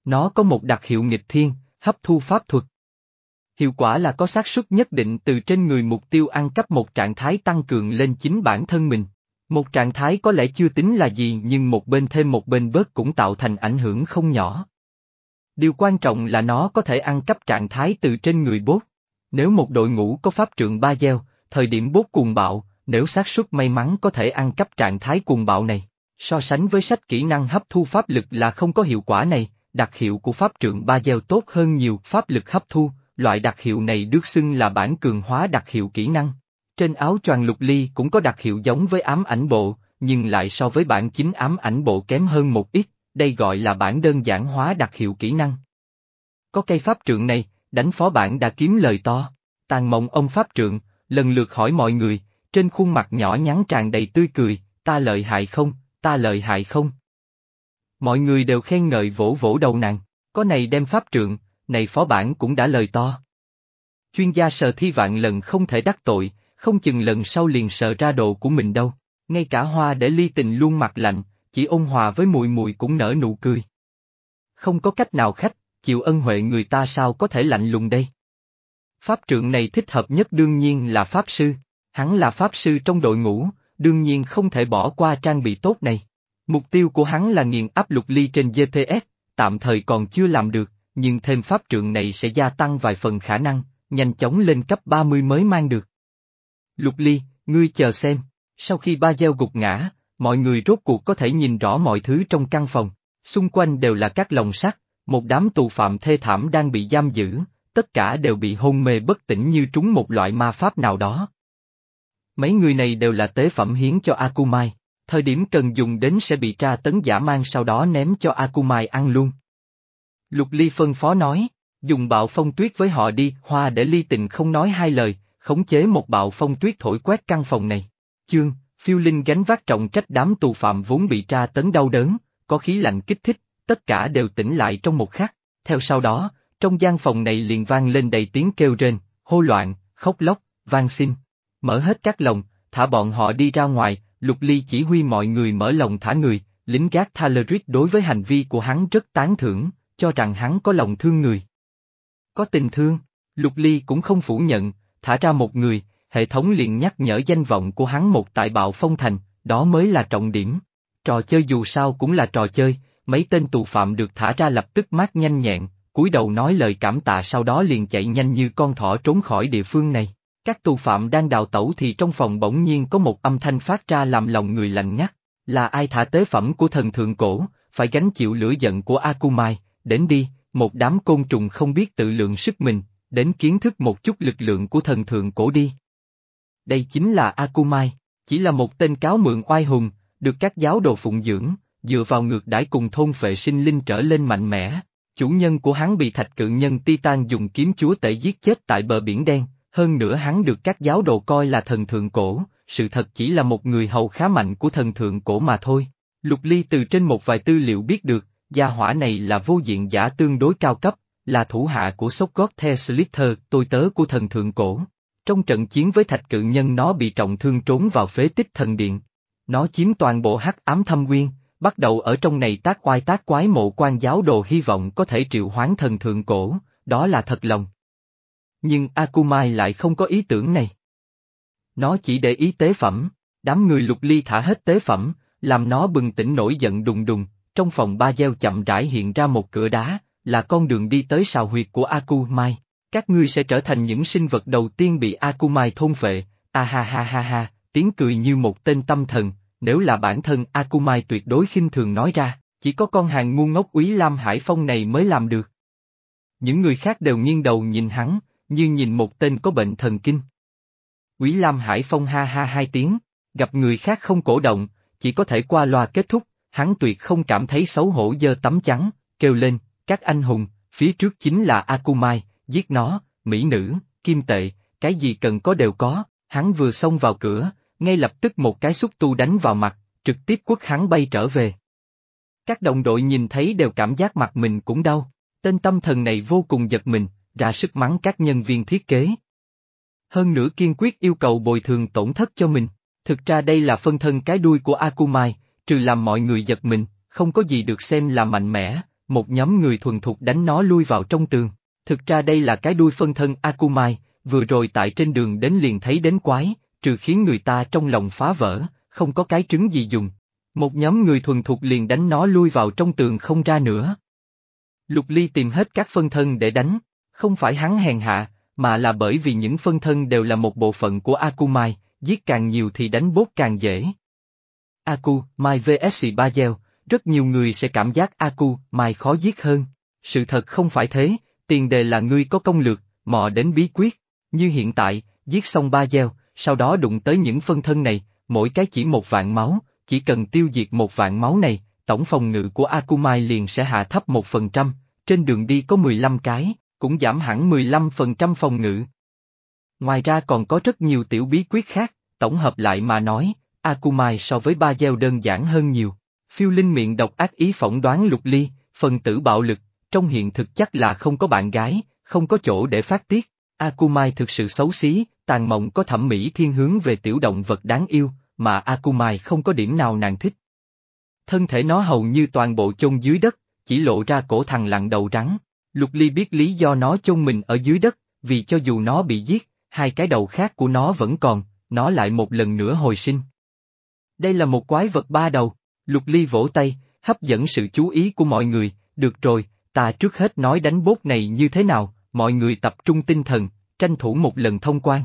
Nó có một đặc hiệu nghịch thiên, hấp thu pháp thuật. Hiệu quả là có xác suất nhất định từ trên người mục tiêu ăn cắp một trạng thái tăng cường lên chính bản thân mình. Một trạng thái có lẽ chưa tính là gì nhưng một bên thêm một bên bớt cũng tạo thành ảnh hưởng không nhỏ. Điều quan trọng là nó có thể ăn cắp trạng thái từ trên người bốt. Nếu một đội ngũ có pháp trượng ba gieo, thời điểm bốt cuồng bạo, nếu xác suất may mắn có thể ăn cắp trạng thái cuồng bạo này, so sánh với sách kỹ năng hấp thu pháp lực là không có hiệu quả này, đặc hiệu của pháp trượng ba gieo tốt hơn nhiều pháp lực hấp thu, loại đặc hiệu này được xưng là bản cường hóa đặc hiệu kỹ năng. Trên áo choàng lục ly cũng có đặc hiệu giống với ám ảnh bộ, nhưng lại so với bản chính ám ảnh bộ kém hơn một ít, đây gọi là bản đơn giản hóa đặc hiệu kỹ năng. Có cây pháp trượng này, đánh phó bản đã kiếm lời to. Tàn mộng ông pháp trượng, lần lượt hỏi mọi người, trên khuôn mặt nhỏ nhắn tràn đầy tươi cười, ta lợi hại không, ta lợi hại không. Mọi người đều khen ngợi vỗ vỗ đầu nàng, có này đem pháp trượng, này phó bản cũng đã lời to. Chuyên gia sờ thi vạn lần không thể đắc tội, không chừng lần sau liền sờ ra độ của mình đâu. Ngay cả hoa để ly tình luôn mặt lạnh, chỉ ôn hòa với mùi mùi cũng nở nụ cười. Không có cách nào khách, chịu ân huệ người ta sao có thể lạnh lùng đây. Pháp trượng này thích hợp nhất đương nhiên là Pháp Sư, hắn là Pháp Sư trong đội ngũ, đương nhiên không thể bỏ qua trang bị tốt này. Mục tiêu của hắn là nghiền áp lục ly trên GPS, tạm thời còn chưa làm được, nhưng thêm pháp trượng này sẽ gia tăng vài phần khả năng, nhanh chóng lên cấp 30 mới mang được. Lục ly, ngươi chờ xem, sau khi ba gieo gục ngã, mọi người rốt cuộc có thể nhìn rõ mọi thứ trong căn phòng, xung quanh đều là các lồng sắt, một đám tù phạm thê thảm đang bị giam giữ, tất cả đều bị hôn mê bất tỉnh như trúng một loại ma pháp nào đó. Mấy người này đều là tế phẩm hiến cho Akumai, thời điểm cần dùng đến sẽ bị tra tấn giả mang sau đó ném cho Akumai ăn luôn. Lục Ly phân phó nói, dùng bạo phong tuyết với họ đi, hoa để ly tình không nói hai lời, khống chế một bạo phong tuyết thổi quét căn phòng này. Chương, phiêu linh gánh vác trọng trách đám tù phạm vốn bị tra tấn đau đớn, có khí lạnh kích thích, tất cả đều tỉnh lại trong một khắc. Theo sau đó, trong gian phòng này liền vang lên đầy tiếng kêu rên, hô loạn, khóc lóc, vang xin. Mở hết các lồng, thả bọn họ đi ra ngoài, Lục Ly chỉ huy mọi người mở lồng thả người, lính gác Thalerit đối với hành vi của hắn rất tán thưởng, cho rằng hắn có lòng thương người. Có tình thương, Lục Ly cũng không phủ nhận, thả ra một người, hệ thống liền nhắc nhở danh vọng của hắn một tại bạo phong thành, đó mới là trọng điểm. Trò chơi dù sao cũng là trò chơi, mấy tên tù phạm được thả ra lập tức mát nhanh nhẹn, cúi đầu nói lời cảm tạ sau đó liền chạy nhanh như con thỏ trốn khỏi địa phương này. Các tù phạm đang đào tẩu thì trong phòng bỗng nhiên có một âm thanh phát ra làm lòng người lạnh ngắt, là ai thả tế phẩm của thần thượng cổ, phải gánh chịu lửa giận của Akumai, đến đi, một đám côn trùng không biết tự lượng sức mình, đến kiến thức một chút lực lượng của thần thượng cổ đi. Đây chính là Akumai, chỉ là một tên cáo mượn oai hùng, được các giáo đồ phụng dưỡng, dựa vào ngược đãi cùng thôn phệ sinh linh trở lên mạnh mẽ. Chủ nhân của hắn bị thạch cự nhân Titan dùng kiếm chúa tể giết chết tại bờ biển đen, hơn nữa hắn được các giáo đồ coi là thần thượng cổ, sự thật chỉ là một người hầu khá mạnh của thần thượng cổ mà thôi. Lục Ly từ trên một vài tư liệu biết được, gia hỏa này là vô diện giả tương đối cao cấp, là thủ hạ của Sokgot The Slither, tôi tớ của thần thượng cổ. Trong trận chiến với thạch cự nhân nó bị trọng thương trốn vào phế tích thần điện. Nó chiếm toàn bộ hắc ám thâm nguyên, bắt đầu ở trong này tác oai tác quái mộ quan giáo đồ hy vọng có thể triệu hoán thần thượng cổ, đó là thật lòng. Nhưng Akumai lại không có ý tưởng này. Nó chỉ để ý tế phẩm, đám người lục ly thả hết tế phẩm, làm nó bừng tỉnh nổi giận đùng đùng, trong phòng ba gieo chậm rãi hiện ra một cửa đá, là con đường đi tới sào huyệt của Akumai. Các ngươi sẽ trở thành những sinh vật đầu tiên bị Akumai thôn phệ, a ha ha ha ha, tiếng cười như một tên tâm thần, nếu là bản thân Akumai tuyệt đối khinh thường nói ra, chỉ có con hàng ngu ngốc úy Lam Hải Phong này mới làm được. Những người khác đều nghiêng đầu nhìn hắn, như nhìn một tên có bệnh thần kinh. Quý Lam Hải Phong ha ha hai tiếng, gặp người khác không cổ động, chỉ có thể qua loa kết thúc, hắn tuyệt không cảm thấy xấu hổ dơ tấm trắng, kêu lên, các anh hùng, phía trước chính là Akumai, giết nó, mỹ nữ, kim tệ, cái gì cần có đều có, hắn vừa xông vào cửa, ngay lập tức một cái xúc tu đánh vào mặt, trực tiếp quất hắn bay trở về. Các đồng đội nhìn thấy đều cảm giác mặt mình cũng đau, tên tâm thần này vô cùng giật mình, ra sức mắng các nhân viên thiết kế. Hơn nữa kiên quyết yêu cầu bồi thường tổn thất cho mình, thực ra đây là phân thân cái đuôi của Akumai, trừ làm mọi người giật mình, không có gì được xem là mạnh mẽ, một nhóm người thuần thục đánh nó lui vào trong tường. Thực ra đây là cái đuôi phân thân Akumai, vừa rồi tại trên đường đến liền thấy đến quái, trừ khiến người ta trong lòng phá vỡ, không có cái trứng gì dùng. Một nhóm người thuần thục liền đánh nó lui vào trong tường không ra nữa. Lục Ly tìm hết các phân thân để đánh, không phải hắn hèn hạ, mà là bởi vì những phân thân đều là một bộ phận của Akumai, giết càng nhiều thì đánh bốt càng dễ. Aku, Mai vs Bazel, rất nhiều người sẽ cảm giác Aku, Mai khó giết hơn. Sự thật không phải thế, tiền đề là ngươi có công lược, mò đến bí quyết. Như hiện tại, giết xong Bazel, sau đó đụng tới những phân thân này, mỗi cái chỉ một vạn máu, chỉ cần tiêu diệt một vạn máu này, tổng phòng ngự của Akumai liền sẽ hạ thấp một phần trăm, trên đường đi có 15 cái, cũng giảm hẳn 15% phòng ngự. Ngoài ra còn có rất nhiều tiểu bí quyết khác, tổng hợp lại mà nói, Akumai so với ba gieo đơn giản hơn nhiều. Phiêu linh miệng độc ác ý phỏng đoán lục ly, phần tử bạo lực, trong hiện thực chắc là không có bạn gái, không có chỗ để phát tiết. Akumai thực sự xấu xí, tàn mộng có thẩm mỹ thiên hướng về tiểu động vật đáng yêu, mà Akumai không có điểm nào nàng thích. Thân thể nó hầu như toàn bộ chôn dưới đất, chỉ lộ ra cổ thằng lặng đầu rắn. Lục Ly biết lý do nó chôn mình ở dưới đất, vì cho dù nó bị giết, hai cái đầu khác của nó vẫn còn, nó lại một lần nữa hồi sinh. Đây là một quái vật ba đầu, Lục Ly vỗ tay, hấp dẫn sự chú ý của mọi người, được rồi, ta trước hết nói đánh bốt này như thế nào, mọi người tập trung tinh thần, tranh thủ một lần thông quan.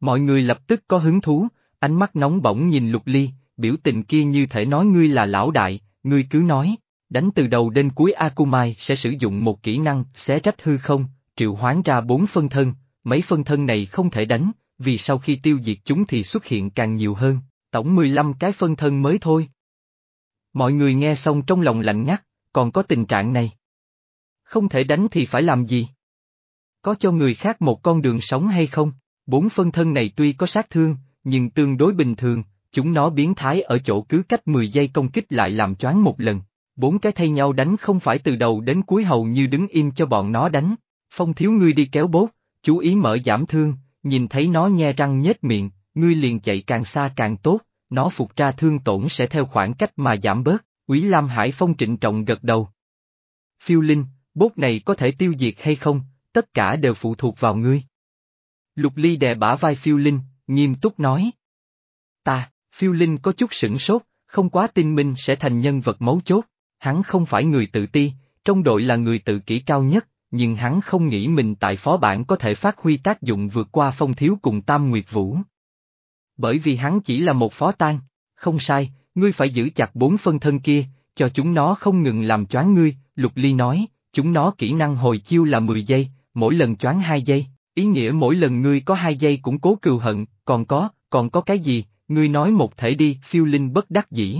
Mọi người lập tức có hứng thú, ánh mắt nóng bỏng nhìn Lục Ly, biểu tình kia như thể nói ngươi là lão đại, ngươi cứ nói. Đánh từ đầu đến cuối Akumai sẽ sử dụng một kỹ năng xé rách hư không, triệu hoán ra bốn phân thân, mấy phân thân này không thể đánh, vì sau khi tiêu diệt chúng thì xuất hiện càng nhiều hơn, tổng 15 cái phân thân mới thôi. Mọi người nghe xong trong lòng lạnh ngắt, còn có tình trạng này. Không thể đánh thì phải làm gì? Có cho người khác một con đường sống hay không? Bốn phân thân này tuy có sát thương, nhưng tương đối bình thường, chúng nó biến thái ở chỗ cứ cách 10 giây công kích lại làm choáng một lần. Bốn cái thay nhau đánh không phải từ đầu đến cuối hầu như đứng im cho bọn nó đánh. Phong thiếu ngươi đi kéo bốt, chú ý mở giảm thương, nhìn thấy nó nhe răng nhếch miệng, ngươi liền chạy càng xa càng tốt, nó phục ra thương tổn sẽ theo khoảng cách mà giảm bớt, Quý Lam Hải Phong trịnh trọng gật đầu. Phiêu Linh, bốt này có thể tiêu diệt hay không, tất cả đều phụ thuộc vào ngươi. Lục Ly đè bả vai Phiêu Linh, nghiêm túc nói. Ta, Phiêu Linh có chút sửng sốt, không quá tin minh sẽ thành nhân vật mấu chốt. Hắn không phải người tự ti, trong đội là người tự kỷ cao nhất, nhưng hắn không nghĩ mình tại phó bản có thể phát huy tác dụng vượt qua phong thiếu cùng Tam Nguyệt Vũ. Bởi vì hắn chỉ là một phó tan, không sai, ngươi phải giữ chặt bốn phân thân kia, cho chúng nó không ngừng làm choáng ngươi, Lục Ly nói, chúng nó kỹ năng hồi chiêu là 10 giây, mỗi lần choáng hai giây, ý nghĩa mỗi lần ngươi có hai giây cũng cố cừu hận, còn có, còn có cái gì, ngươi nói một thể đi, phiêu linh bất đắc dĩ.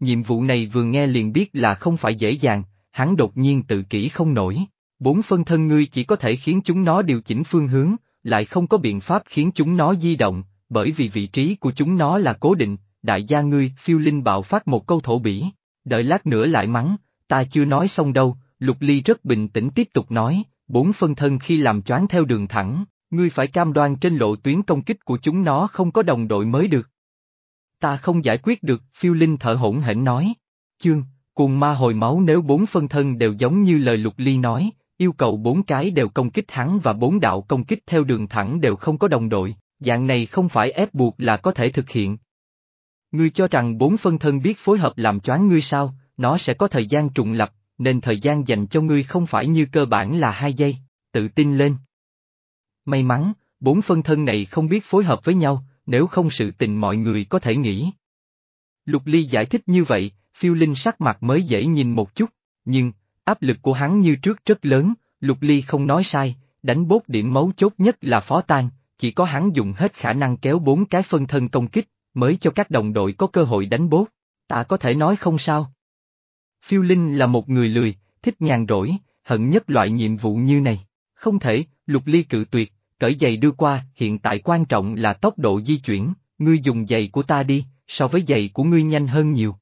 Nhiệm vụ này vừa nghe liền biết là không phải dễ dàng, hắn đột nhiên tự kỷ không nổi. Bốn phân thân ngươi chỉ có thể khiến chúng nó điều chỉnh phương hướng, lại không có biện pháp khiến chúng nó di động, bởi vì vị trí của chúng nó là cố định, đại gia ngươi phiêu linh bạo phát một câu thổ bỉ, đợi lát nữa lại mắng, ta chưa nói xong đâu, Lục Ly rất bình tĩnh tiếp tục nói, bốn phân thân khi làm choáng theo đường thẳng, ngươi phải cam đoan trên lộ tuyến công kích của chúng nó không có đồng đội mới được. Ta không giải quyết được, phiêu linh thở hỗn hển nói. Chương, cùng ma hồi máu nếu bốn phân thân đều giống như lời lục ly nói, yêu cầu bốn cái đều công kích hắn và bốn đạo công kích theo đường thẳng đều không có đồng đội, dạng này không phải ép buộc là có thể thực hiện. Ngươi cho rằng bốn phân thân biết phối hợp làm choáng ngươi sao, nó sẽ có thời gian trùng lập, nên thời gian dành cho ngươi không phải như cơ bản là hai giây, tự tin lên. May mắn, bốn phân thân này không biết phối hợp với nhau, nếu không sự tình mọi người có thể nghĩ. Lục Ly giải thích như vậy, phiêu linh sắc mặt mới dễ nhìn một chút, nhưng, áp lực của hắn như trước rất lớn, Lục Ly không nói sai, đánh bốt điểm mấu chốt nhất là phó tan, chỉ có hắn dùng hết khả năng kéo bốn cái phân thân công kích, mới cho các đồng đội có cơ hội đánh bốt, ta có thể nói không sao. Phiêu Linh là một người lười, thích nhàn rỗi, hận nhất loại nhiệm vụ như này, không thể, Lục Ly cự tuyệt, cởi giày đưa qua, hiện tại quan trọng là tốc độ di chuyển, ngươi dùng giày của ta đi, so với giày của ngươi nhanh hơn nhiều.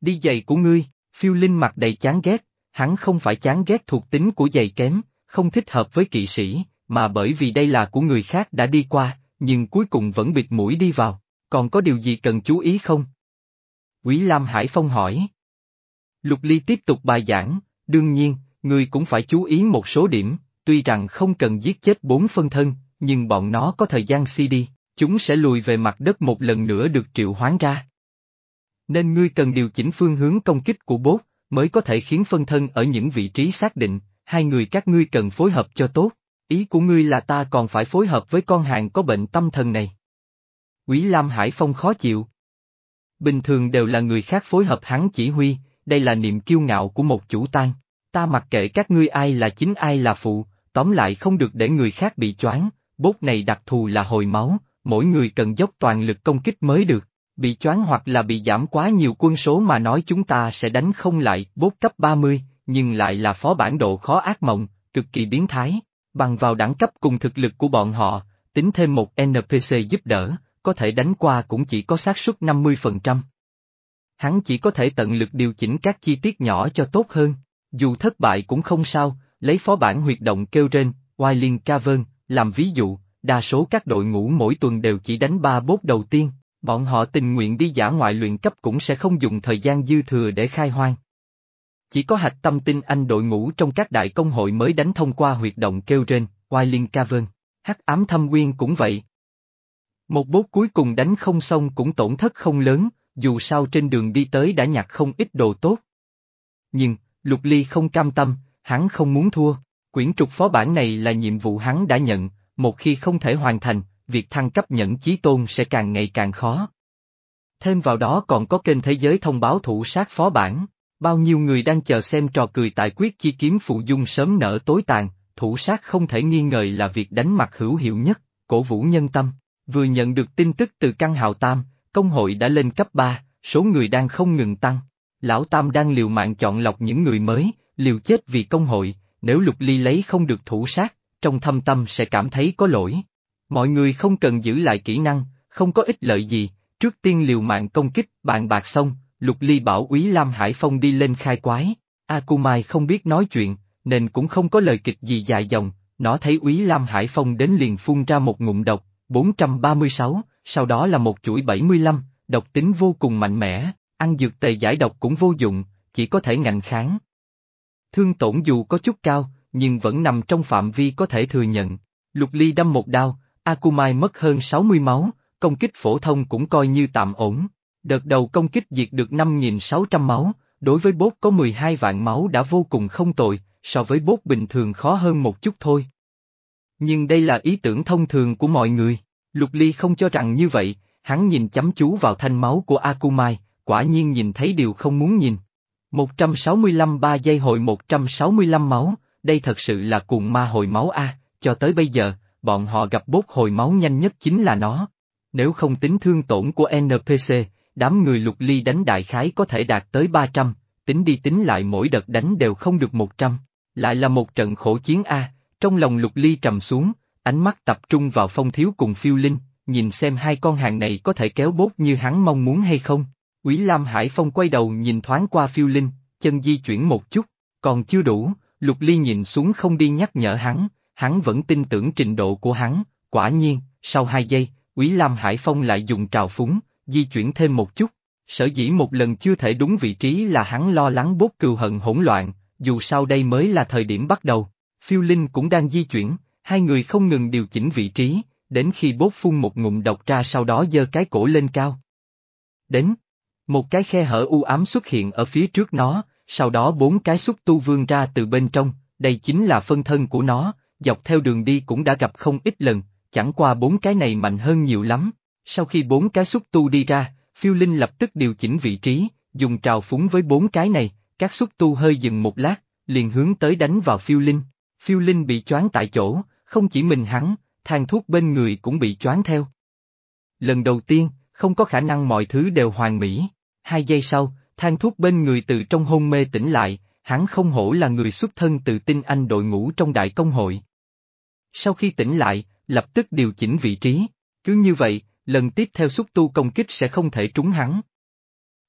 Đi giày của ngươi, phiêu linh mặt đầy chán ghét, hắn không phải chán ghét thuộc tính của giày kém, không thích hợp với kỵ sĩ, mà bởi vì đây là của người khác đã đi qua, nhưng cuối cùng vẫn bịt mũi đi vào, còn có điều gì cần chú ý không? Quý Lam Hải Phong hỏi. Lục Ly tiếp tục bài giảng, đương nhiên, người cũng phải chú ý một số điểm, tuy rằng không cần giết chết bốn phân thân, nhưng bọn nó có thời gian CD, chúng sẽ lùi về mặt đất một lần nữa được triệu hoán ra. Nên ngươi cần điều chỉnh phương hướng công kích của bốt, mới có thể khiến phân thân ở những vị trí xác định, hai người các ngươi cần phối hợp cho tốt. Ý của ngươi là ta còn phải phối hợp với con hàng có bệnh tâm thần này. Quý Lam Hải Phong khó chịu. Bình thường đều là người khác phối hợp hắn chỉ huy, đây là niềm kiêu ngạo của một chủ tan. Ta mặc kệ các ngươi ai là chính ai là phụ, tóm lại không được để người khác bị choáng, bốt này đặc thù là hồi máu, mỗi người cần dốc toàn lực công kích mới được. Bị choáng hoặc là bị giảm quá nhiều quân số mà nói chúng ta sẽ đánh không lại, bốt cấp 30, nhưng lại là phó bản độ khó ác mộng, cực kỳ biến thái. Bằng vào đẳng cấp cùng thực lực của bọn họ, tính thêm một NPC giúp đỡ, có thể đánh qua cũng chỉ có xác suất 50%. Hắn chỉ có thể tận lực điều chỉnh các chi tiết nhỏ cho tốt hơn, dù thất bại cũng không sao, lấy phó bản huyệt động kêu trên, Wailing Cavern, làm ví dụ, đa số các đội ngũ mỗi tuần đều chỉ đánh ba bốt đầu tiên, bọn họ tình nguyện đi giả ngoại luyện cấp cũng sẽ không dùng thời gian dư thừa để khai hoang. Chỉ có hạch tâm tinh anh đội ngũ trong các đại công hội mới đánh thông qua huyệt động kêu trên, Wailing Cavern, hắc ám thâm nguyên cũng vậy. Một bốt cuối cùng đánh không xong cũng tổn thất không lớn, dù sao trên đường đi tới đã nhặt không ít đồ tốt. Nhưng, Lục Ly không cam tâm, hắn không muốn thua, quyển trục phó bản này là nhiệm vụ hắn đã nhận, một khi không thể hoàn thành, việc thăng cấp nhẫn chí tôn sẽ càng ngày càng khó. Thêm vào đó còn có kênh thế giới thông báo thủ sát phó bản, bao nhiêu người đang chờ xem trò cười tại quyết chi kiếm phụ dung sớm nở tối tàn, thủ sát không thể nghi ngờ là việc đánh mặt hữu hiệu nhất, cổ vũ nhân tâm. Vừa nhận được tin tức từ căn hào Tam, công hội đã lên cấp 3, số người đang không ngừng tăng. Lão Tam đang liều mạng chọn lọc những người mới, liều chết vì công hội, nếu lục ly lấy không được thủ sát, trong thâm tâm sẽ cảm thấy có lỗi. Mọi người không cần giữ lại kỹ năng, không có ích lợi gì, trước tiên liều mạng công kích, bạn bạc xong, lục ly bảo úy Lam Hải Phong đi lên khai quái. Akumai không biết nói chuyện, nên cũng không có lời kịch gì dài dòng, nó thấy úy Lam Hải Phong đến liền phun ra một ngụm độc, 436, sau đó là một chuỗi 75, độc tính vô cùng mạnh mẽ, ăn dược tề giải độc cũng vô dụng, chỉ có thể ngạnh kháng. Thương tổn dù có chút cao, nhưng vẫn nằm trong phạm vi có thể thừa nhận. Lục Ly đâm một đao, Akumai mất hơn 60 máu, công kích phổ thông cũng coi như tạm ổn. Đợt đầu công kích diệt được 5.600 máu, đối với bốt có 12 vạn máu đã vô cùng không tồi, so với bốt bình thường khó hơn một chút thôi. Nhưng đây là ý tưởng thông thường của mọi người, Lục Ly không cho rằng như vậy, hắn nhìn chăm chú vào thanh máu của Akumai, quả nhiên nhìn thấy điều không muốn nhìn. 165 ba giây hồi 165 máu, đây thật sự là cuồng ma hồi máu A, cho tới bây giờ, bọn họ gặp bốt hồi máu nhanh nhất chính là nó. Nếu không tính thương tổn của NPC, đám người lục ly đánh đại khái có thể đạt tới 300, tính đi tính lại mỗi đợt đánh đều không được 100. Lại là một trận khổ chiến A, trong lòng lục ly trầm xuống, ánh mắt tập trung vào phong thiếu cùng phiêu linh, nhìn xem hai con hàng này có thể kéo bốt như hắn mong muốn hay không. Quý Lam Hải Phong quay đầu nhìn thoáng qua phiêu linh, chân di chuyển một chút, còn chưa đủ, Lục Ly nhìn xuống không đi nhắc nhở hắn, hắn vẫn tin tưởng trình độ của hắn, quả nhiên, sau hai giây, Quý Lam Hải Phong lại dùng trào phúng, di chuyển thêm một chút. Sở dĩ một lần chưa thể đúng vị trí là hắn lo lắng bốt cừu hận hỗn loạn, dù sao đây mới là thời điểm bắt đầu. Phiêu Linh cũng đang di chuyển, hai người không ngừng điều chỉnh vị trí, đến khi bốt phun một ngụm độc ra sau đó giơ cái cổ lên cao. Đến, một cái khe hở u ám xuất hiện ở phía trước nó, sau đó bốn cái xúc tu vươn ra từ bên trong, đây chính là phân thân của nó, dọc theo đường đi cũng đã gặp không ít lần, chẳng qua bốn cái này mạnh hơn nhiều lắm. Sau khi bốn cái xúc tu đi ra, phiêu linh lập tức điều chỉnh vị trí, dùng trào phúng với bốn cái này, các xúc tu hơi dừng một lát, liền hướng tới đánh vào phiêu linh. Phiêu linh bị choáng tại chỗ, không chỉ mình hắn, thang thuốc bên người cũng bị choáng theo. Lần đầu tiên, không có khả năng mọi thứ đều hoàn mỹ. Hai giây sau, thang thuốc bên người từ trong hôn mê tỉnh lại, hắn không hổ là người xuất thân từ tinh anh đội ngũ trong đại công hội. Sau khi tỉnh lại, lập tức điều chỉnh vị trí, cứ như vậy, lần tiếp theo xúc tu công kích sẽ không thể trúng hắn.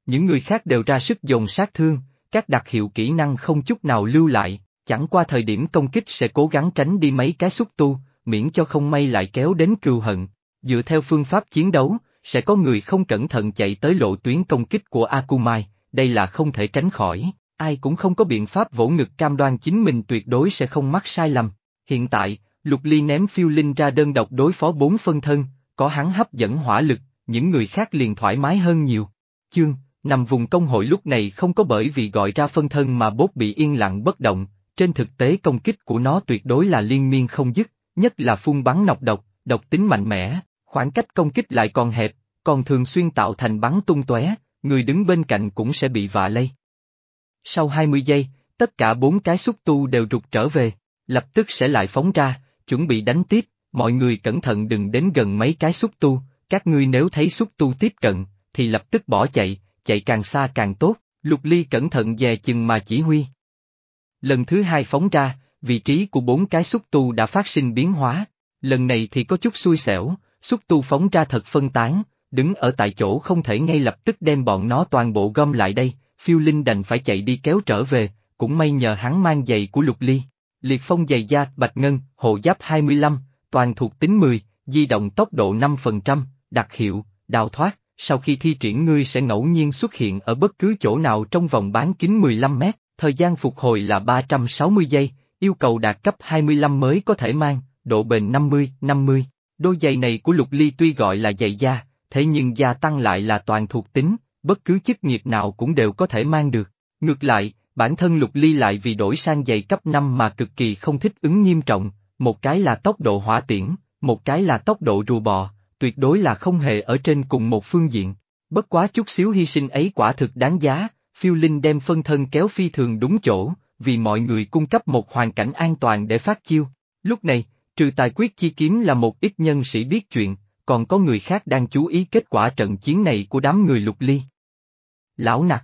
Những người khác đều ra sức dồn sát thương, các đặc hiệu kỹ năng không chút nào lưu lại, chẳng qua thời điểm công kích sẽ cố gắng tránh đi mấy cái xúc tu, miễn cho không may lại kéo đến cừu hận. Dựa theo phương pháp chiến đấu, sẽ có người không cẩn thận chạy tới lộ tuyến công kích của Akumai, đây là không thể tránh khỏi, ai cũng không có biện pháp vỗ ngực cam đoan chính mình tuyệt đối sẽ không mắc sai lầm. Hiện tại, Lục Ly ném phiêu linh ra đơn độc đối phó bốn phân thân, có hắn hấp dẫn hỏa lực, những người khác liền thoải mái hơn nhiều. Chương, nằm vùng công hội lúc này không có bởi vì gọi ra phân thân mà bốt bị yên lặng bất động, trên thực tế công kích của nó tuyệt đối là liên miên không dứt, nhất là phun bắn nọc độc, độc tính mạnh mẽ, khoảng cách công kích lại còn hẹp, còn thường xuyên tạo thành bắn tung tóe, người đứng bên cạnh cũng sẽ bị vạ lây. Sau 20 giây, tất cả bốn cái xúc tu đều rụt trở về, lập tức sẽ lại phóng ra, chuẩn bị đánh tiếp, mọi người cẩn thận đừng đến gần mấy cái xúc tu, các ngươi nếu thấy xúc tu tiếp cận, thì lập tức bỏ chạy, chạy càng xa càng tốt, lục ly cẩn thận dè chừng mà chỉ huy. Lần thứ hai phóng ra, vị trí của bốn cái xúc tu đã phát sinh biến hóa, lần này thì có chút xui xẻo, xúc tu phóng ra thật phân tán, đứng ở tại chỗ không thể ngay lập tức đem bọn nó toàn bộ gom lại đây, phiêu linh đành phải chạy đi kéo trở về, cũng may nhờ hắn mang giày của lục ly. Liệt phong giày da, bạch ngân, hộ giáp 25, toàn thuộc tính 10, di động tốc độ 5%, đặc hiệu, đào thoát, sau khi thi triển ngươi sẽ ngẫu nhiên xuất hiện ở bất cứ chỗ nào trong vòng bán kính 15 mét, thời gian phục hồi là 360 giây, yêu cầu đạt cấp 25 mới có thể mang, độ bền 50, 50. Đôi giày này của Lục Ly tuy gọi là giày da, thế nhưng gia tăng lại là toàn thuộc tính, bất cứ chức nghiệp nào cũng đều có thể mang được. Ngược lại, bản thân Lục Ly lại vì đổi sang giày cấp 5 mà cực kỳ không thích ứng nghiêm trọng, một cái là tốc độ hỏa tiễn, một cái là tốc độ rùa bò, tuyệt đối là không hề ở trên cùng một phương diện. Bất quá chút xíu hy sinh ấy quả thực đáng giá, phiêu linh đem phân thân kéo phi thường đúng chỗ, vì mọi người cung cấp một hoàn cảnh an toàn để phát chiêu. Lúc này, trừ tài quyết chi kiếm là một ít nhân sĩ biết chuyện, còn có người khác đang chú ý kết quả trận chiến này của đám người lục ly. Lão nặc.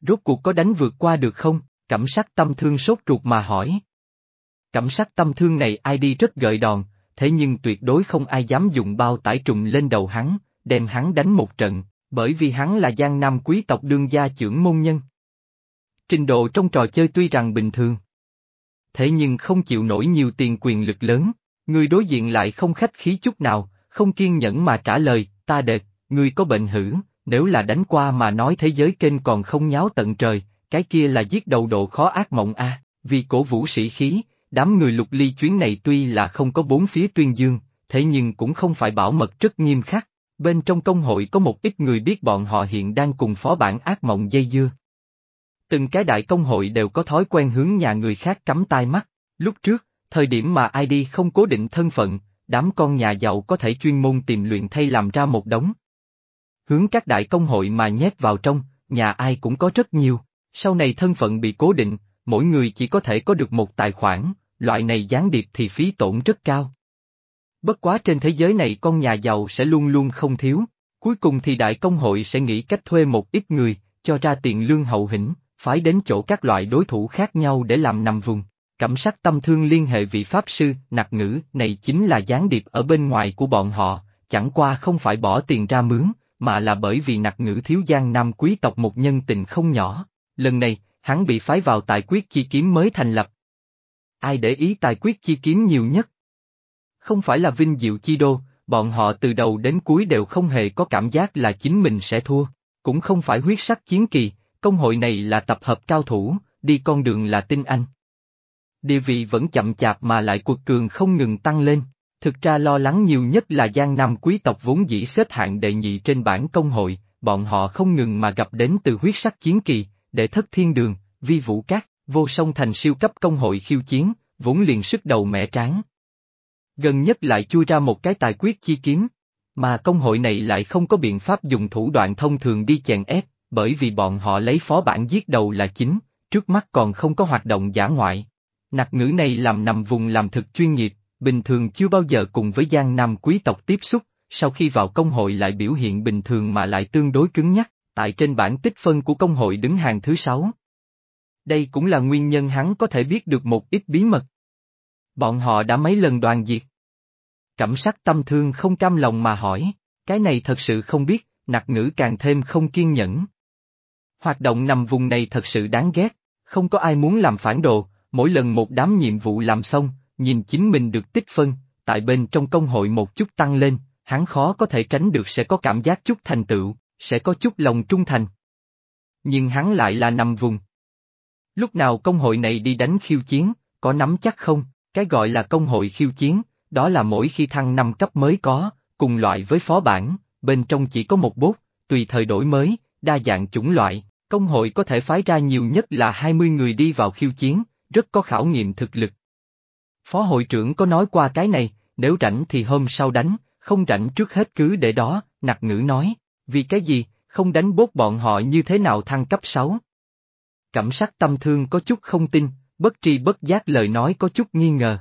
Rốt cuộc có đánh vượt qua được không? Cẩm sát tâm thương sốt ruột mà hỏi. Cẩm sát tâm thương này ai đi rất gợi đòn, thế nhưng tuyệt đối không ai dám dùng bao tải trùng lên đầu hắn, đem hắn đánh một trận, bởi vì hắn là giang nam quý tộc đương gia trưởng môn nhân. Trình độ trong trò chơi tuy rằng bình thường. Thế nhưng không chịu nổi nhiều tiền quyền lực lớn, người đối diện lại không khách khí chút nào, không kiên nhẫn mà trả lời, ta đệt, ngươi có bệnh hử, nếu là đánh qua mà nói thế giới kênh còn không nháo tận trời, cái kia là giết đầu độ khó ác mộng a. vì cổ vũ sĩ khí, đám người lục ly chuyến này tuy là không có bốn phía tuyên dương, thế nhưng cũng không phải bảo mật rất nghiêm khắc, bên trong công hội có một ít người biết bọn họ hiện đang cùng phó bản ác mộng dây dưa. Từng cái đại công hội đều có thói quen hướng nhà người khác cắm tai mắt, lúc trước, thời điểm mà ID không cố định thân phận, đám con nhà giàu có thể chuyên môn tìm luyện thay làm ra một đống. Hướng các đại công hội mà nhét vào trong, nhà ai cũng có rất nhiều, sau này thân phận bị cố định, mỗi người chỉ có thể có được một tài khoản, loại này gián điệp thì phí tổn rất cao. Bất quá trên thế giới này con nhà giàu sẽ luôn luôn không thiếu, cuối cùng thì đại công hội sẽ nghĩ cách thuê một ít người, cho ra tiền lương hậu hĩnh, phái đến chỗ các loại đối thủ khác nhau để làm nằm vùng. Cẩm sắc tâm thương liên hệ vị Pháp sư, nặc ngữ, này chính là gián điệp ở bên ngoài của bọn họ, chẳng qua không phải bỏ tiền ra mướn, mà là bởi vì nặc ngữ thiếu giang nam quý tộc một nhân tình không nhỏ. Lần này, hắn bị phái vào tài quyết chi kiếm mới thành lập. Ai để ý tài quyết chi kiếm nhiều nhất? Không phải là vinh diệu chi đô, bọn họ từ đầu đến cuối đều không hề có cảm giác là chính mình sẽ thua, cũng không phải huyết sắc chiến kỳ, công hội này là tập hợp cao thủ, đi con đường là tinh anh. Địa vị vẫn chậm chạp mà lại cuộc cường không ngừng tăng lên, thực ra lo lắng nhiều nhất là Giang Nam quý tộc vốn dĩ xếp hạng đệ nhị trên bảng công hội, bọn họ không ngừng mà gặp đến từ huyết sắc chiến kỳ, để thất thiên đường, vi vũ cát, vô song thành siêu cấp công hội khiêu chiến, vốn liền sức đầu mẻ tráng. Gần nhất lại chui ra một cái tài quyết chi kiếm, mà công hội này lại không có biện pháp dùng thủ đoạn thông thường đi chèn ép, bởi vì bọn họ lấy phó bản giết đầu là chính, trước mắt còn không có hoạt động giả ngoại. Nặc ngữ này làm nằm vùng làm thực chuyên nghiệp, bình thường chưa bao giờ cùng với Giang Nam quý tộc tiếp xúc, sau khi vào công hội lại biểu hiện bình thường mà lại tương đối cứng nhắc, tại trên bảng tích phân của công hội đứng hàng thứ sáu. Đây cũng là nguyên nhân hắn có thể biết được một ít bí mật. Bọn họ đã mấy lần đoàn diệt. Cẩm sắc tâm thương không cam lòng mà hỏi, Cái này thật sự không biết, nặc ngữ càng thêm không kiên nhẫn. Hoạt động nằm vùng này thật sự đáng ghét, không có ai muốn làm phản đồ, mỗi lần một đám nhiệm vụ làm xong, nhìn chính mình được tích phân, tại bên trong công hội một chút tăng lên, hắn khó có thể tránh được sẽ có cảm giác chút thành tựu, sẽ có chút lòng trung thành. Nhưng hắn lại là nằm vùng. Lúc nào công hội này đi đánh khiêu chiến, có nắm chắc không, cái gọi là công hội khiêu chiến, đó là mỗi khi thăng năm cấp mới có, cùng loại với phó bản, bên trong chỉ có một bốt, tùy thời đổi mới, đa dạng chủng loại, công hội có thể phái ra nhiều nhất là 20 người đi vào khiêu chiến, rất có khảo nghiệm thực lực. Phó hội trưởng có nói qua cái này, nếu rảnh thì hôm sau đánh, không rảnh trước hết cứ để đó, nặc ngữ nói, vì cái gì, không đánh bốt bọn họ như thế nào thăng cấp 6. Cẩm sắc tâm thương có chút không tin, bất tri bất giác lời nói có chút nghi ngờ.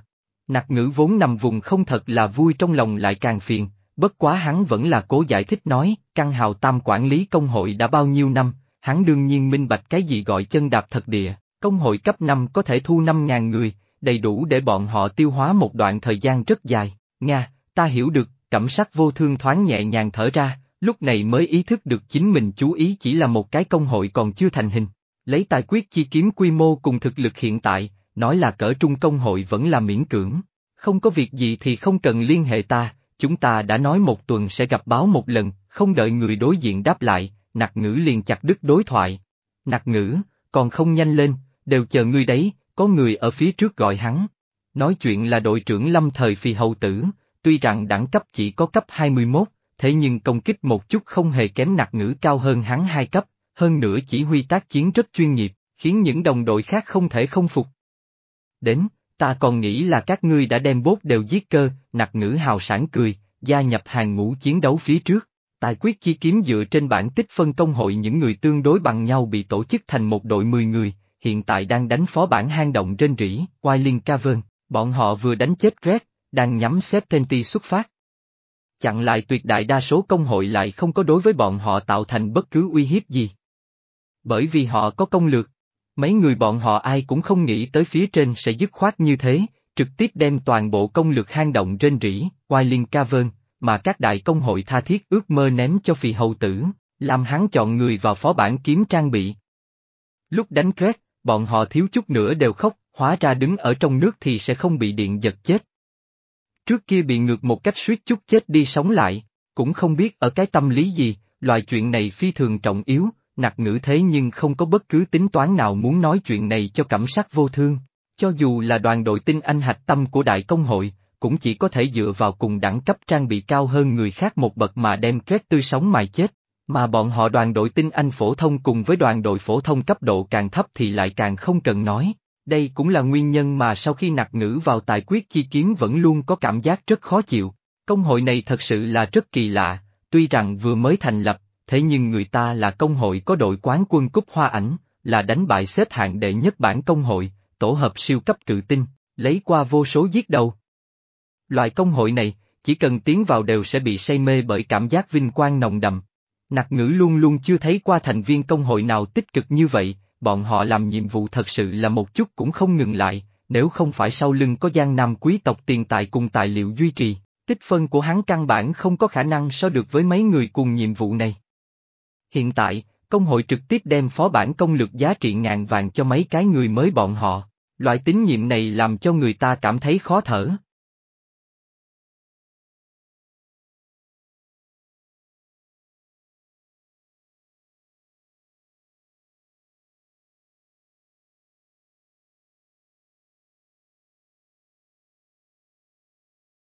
Nặc ngữ vốn nằm vùng không thật là vui trong lòng lại càng phiền, bất quá hắn vẫn là cố giải thích nói, căn hào tam quản lý công hội đã bao nhiêu năm, hắn đương nhiên minh bạch cái gì gọi chân đạp thật địa, công hội cấp 5 có thể thu 5.000 người, đầy đủ để bọn họ tiêu hóa một đoạn thời gian rất dài, Nga, ta hiểu được, cẩm sắc vô thương thoáng nhẹ nhàng thở ra, lúc này mới ý thức được chính mình chú ý chỉ là một cái công hội còn chưa thành hình. Lấy tài quyết chi kiếm quy mô cùng thực lực hiện tại, nói là cỡ trung công hội vẫn là miễn cưỡng. Không có việc gì thì không cần liên hệ ta, chúng ta đã nói một tuần sẽ gặp báo một lần, không đợi người đối diện đáp lại, nặc ngữ liền chặt đứt đối thoại. Nặc ngữ, còn không nhanh lên, đều chờ ngươi đấy, có người ở phía trước gọi hắn. Nói chuyện là đội trưởng lâm thời phi hầu tử, tuy rằng đẳng cấp chỉ có cấp 21, thế nhưng công kích một chút không hề kém nặc ngữ cao hơn hắn hai cấp, hơn nữa chỉ huy tác chiến rất chuyên nghiệp, khiến những đồng đội khác không thể không phục. Đến, ta còn nghĩ là các ngươi đã đem bốt đều giết cơ, nặc ngữ hào sản cười, gia nhập hàng ngũ chiến đấu phía trước. Tài quyết chi kiếm dựa trên bản tích phân công hội những người tương đối bằng nhau bị tổ chức thành một đội 10 người, hiện tại đang đánh phó bản hang động trên rỉ, Wailing Cavern, bọn họ vừa đánh chết Red, đang nhắm xếp xuất phát. Chặn lại tuyệt đại đa số công hội lại không có đối với bọn họ tạo thành bất cứ uy hiếp gì. Bởi vì họ có công lược. Mấy người bọn họ ai cũng không nghĩ tới phía trên sẽ dứt khoát như thế, trực tiếp đem toàn bộ công lược hang động trên rỉ, Wailing Cavern, mà các đại công hội tha thiết ước mơ ném cho phì hầu tử, làm hắn chọn người vào phó bản kiếm trang bị. Lúc đánh Red, bọn họ thiếu chút nữa đều khóc, hóa ra đứng ở trong nước thì sẽ không bị điện giật chết. Trước kia bị ngược một cách suýt chút chết đi sống lại, cũng không biết ở cái tâm lý gì, loại chuyện này phi thường trọng yếu, nặc ngữ thế nhưng không có bất cứ tính toán nào muốn nói chuyện này cho cảm sát vô thương. Cho dù là đoàn đội tinh anh hạch tâm của đại công hội, cũng chỉ có thể dựa vào cùng đẳng cấp trang bị cao hơn người khác một bậc mà đem Red tươi sống mài chết. Mà bọn họ đoàn đội tinh anh phổ thông cùng với đoàn đội phổ thông cấp độ càng thấp thì lại càng không cần nói. Đây cũng là nguyên nhân mà sau khi nặc ngữ vào tài quyết chi kiếm vẫn luôn có cảm giác rất khó chịu. Công hội này thật sự là rất kỳ lạ, tuy rằng vừa mới thành lập, thế nhưng người ta là công hội có đội quán quân cúp hoa ảnh, là đánh bại xếp hạng đệ nhất bản công hội, tổ hợp siêu cấp cự tinh, lấy qua vô số giết đầu. Loại công hội này, chỉ cần tiến vào đều sẽ bị say mê bởi cảm giác vinh quang nồng đậm. Nặc ngữ luôn luôn chưa thấy qua thành viên công hội nào tích cực như vậy, bọn họ làm nhiệm vụ thật sự là một chút cũng không ngừng lại, nếu không phải sau lưng có giang nam quý tộc tiền tài cùng tài liệu duy trì, tích phân của hắn căn bản không có khả năng so được với mấy người cùng nhiệm vụ này. Hiện tại, công hội trực tiếp đem phó bản công lược giá trị ngàn vàng cho mấy cái người mới bọn họ, loại tín nhiệm này làm cho người ta cảm thấy khó thở.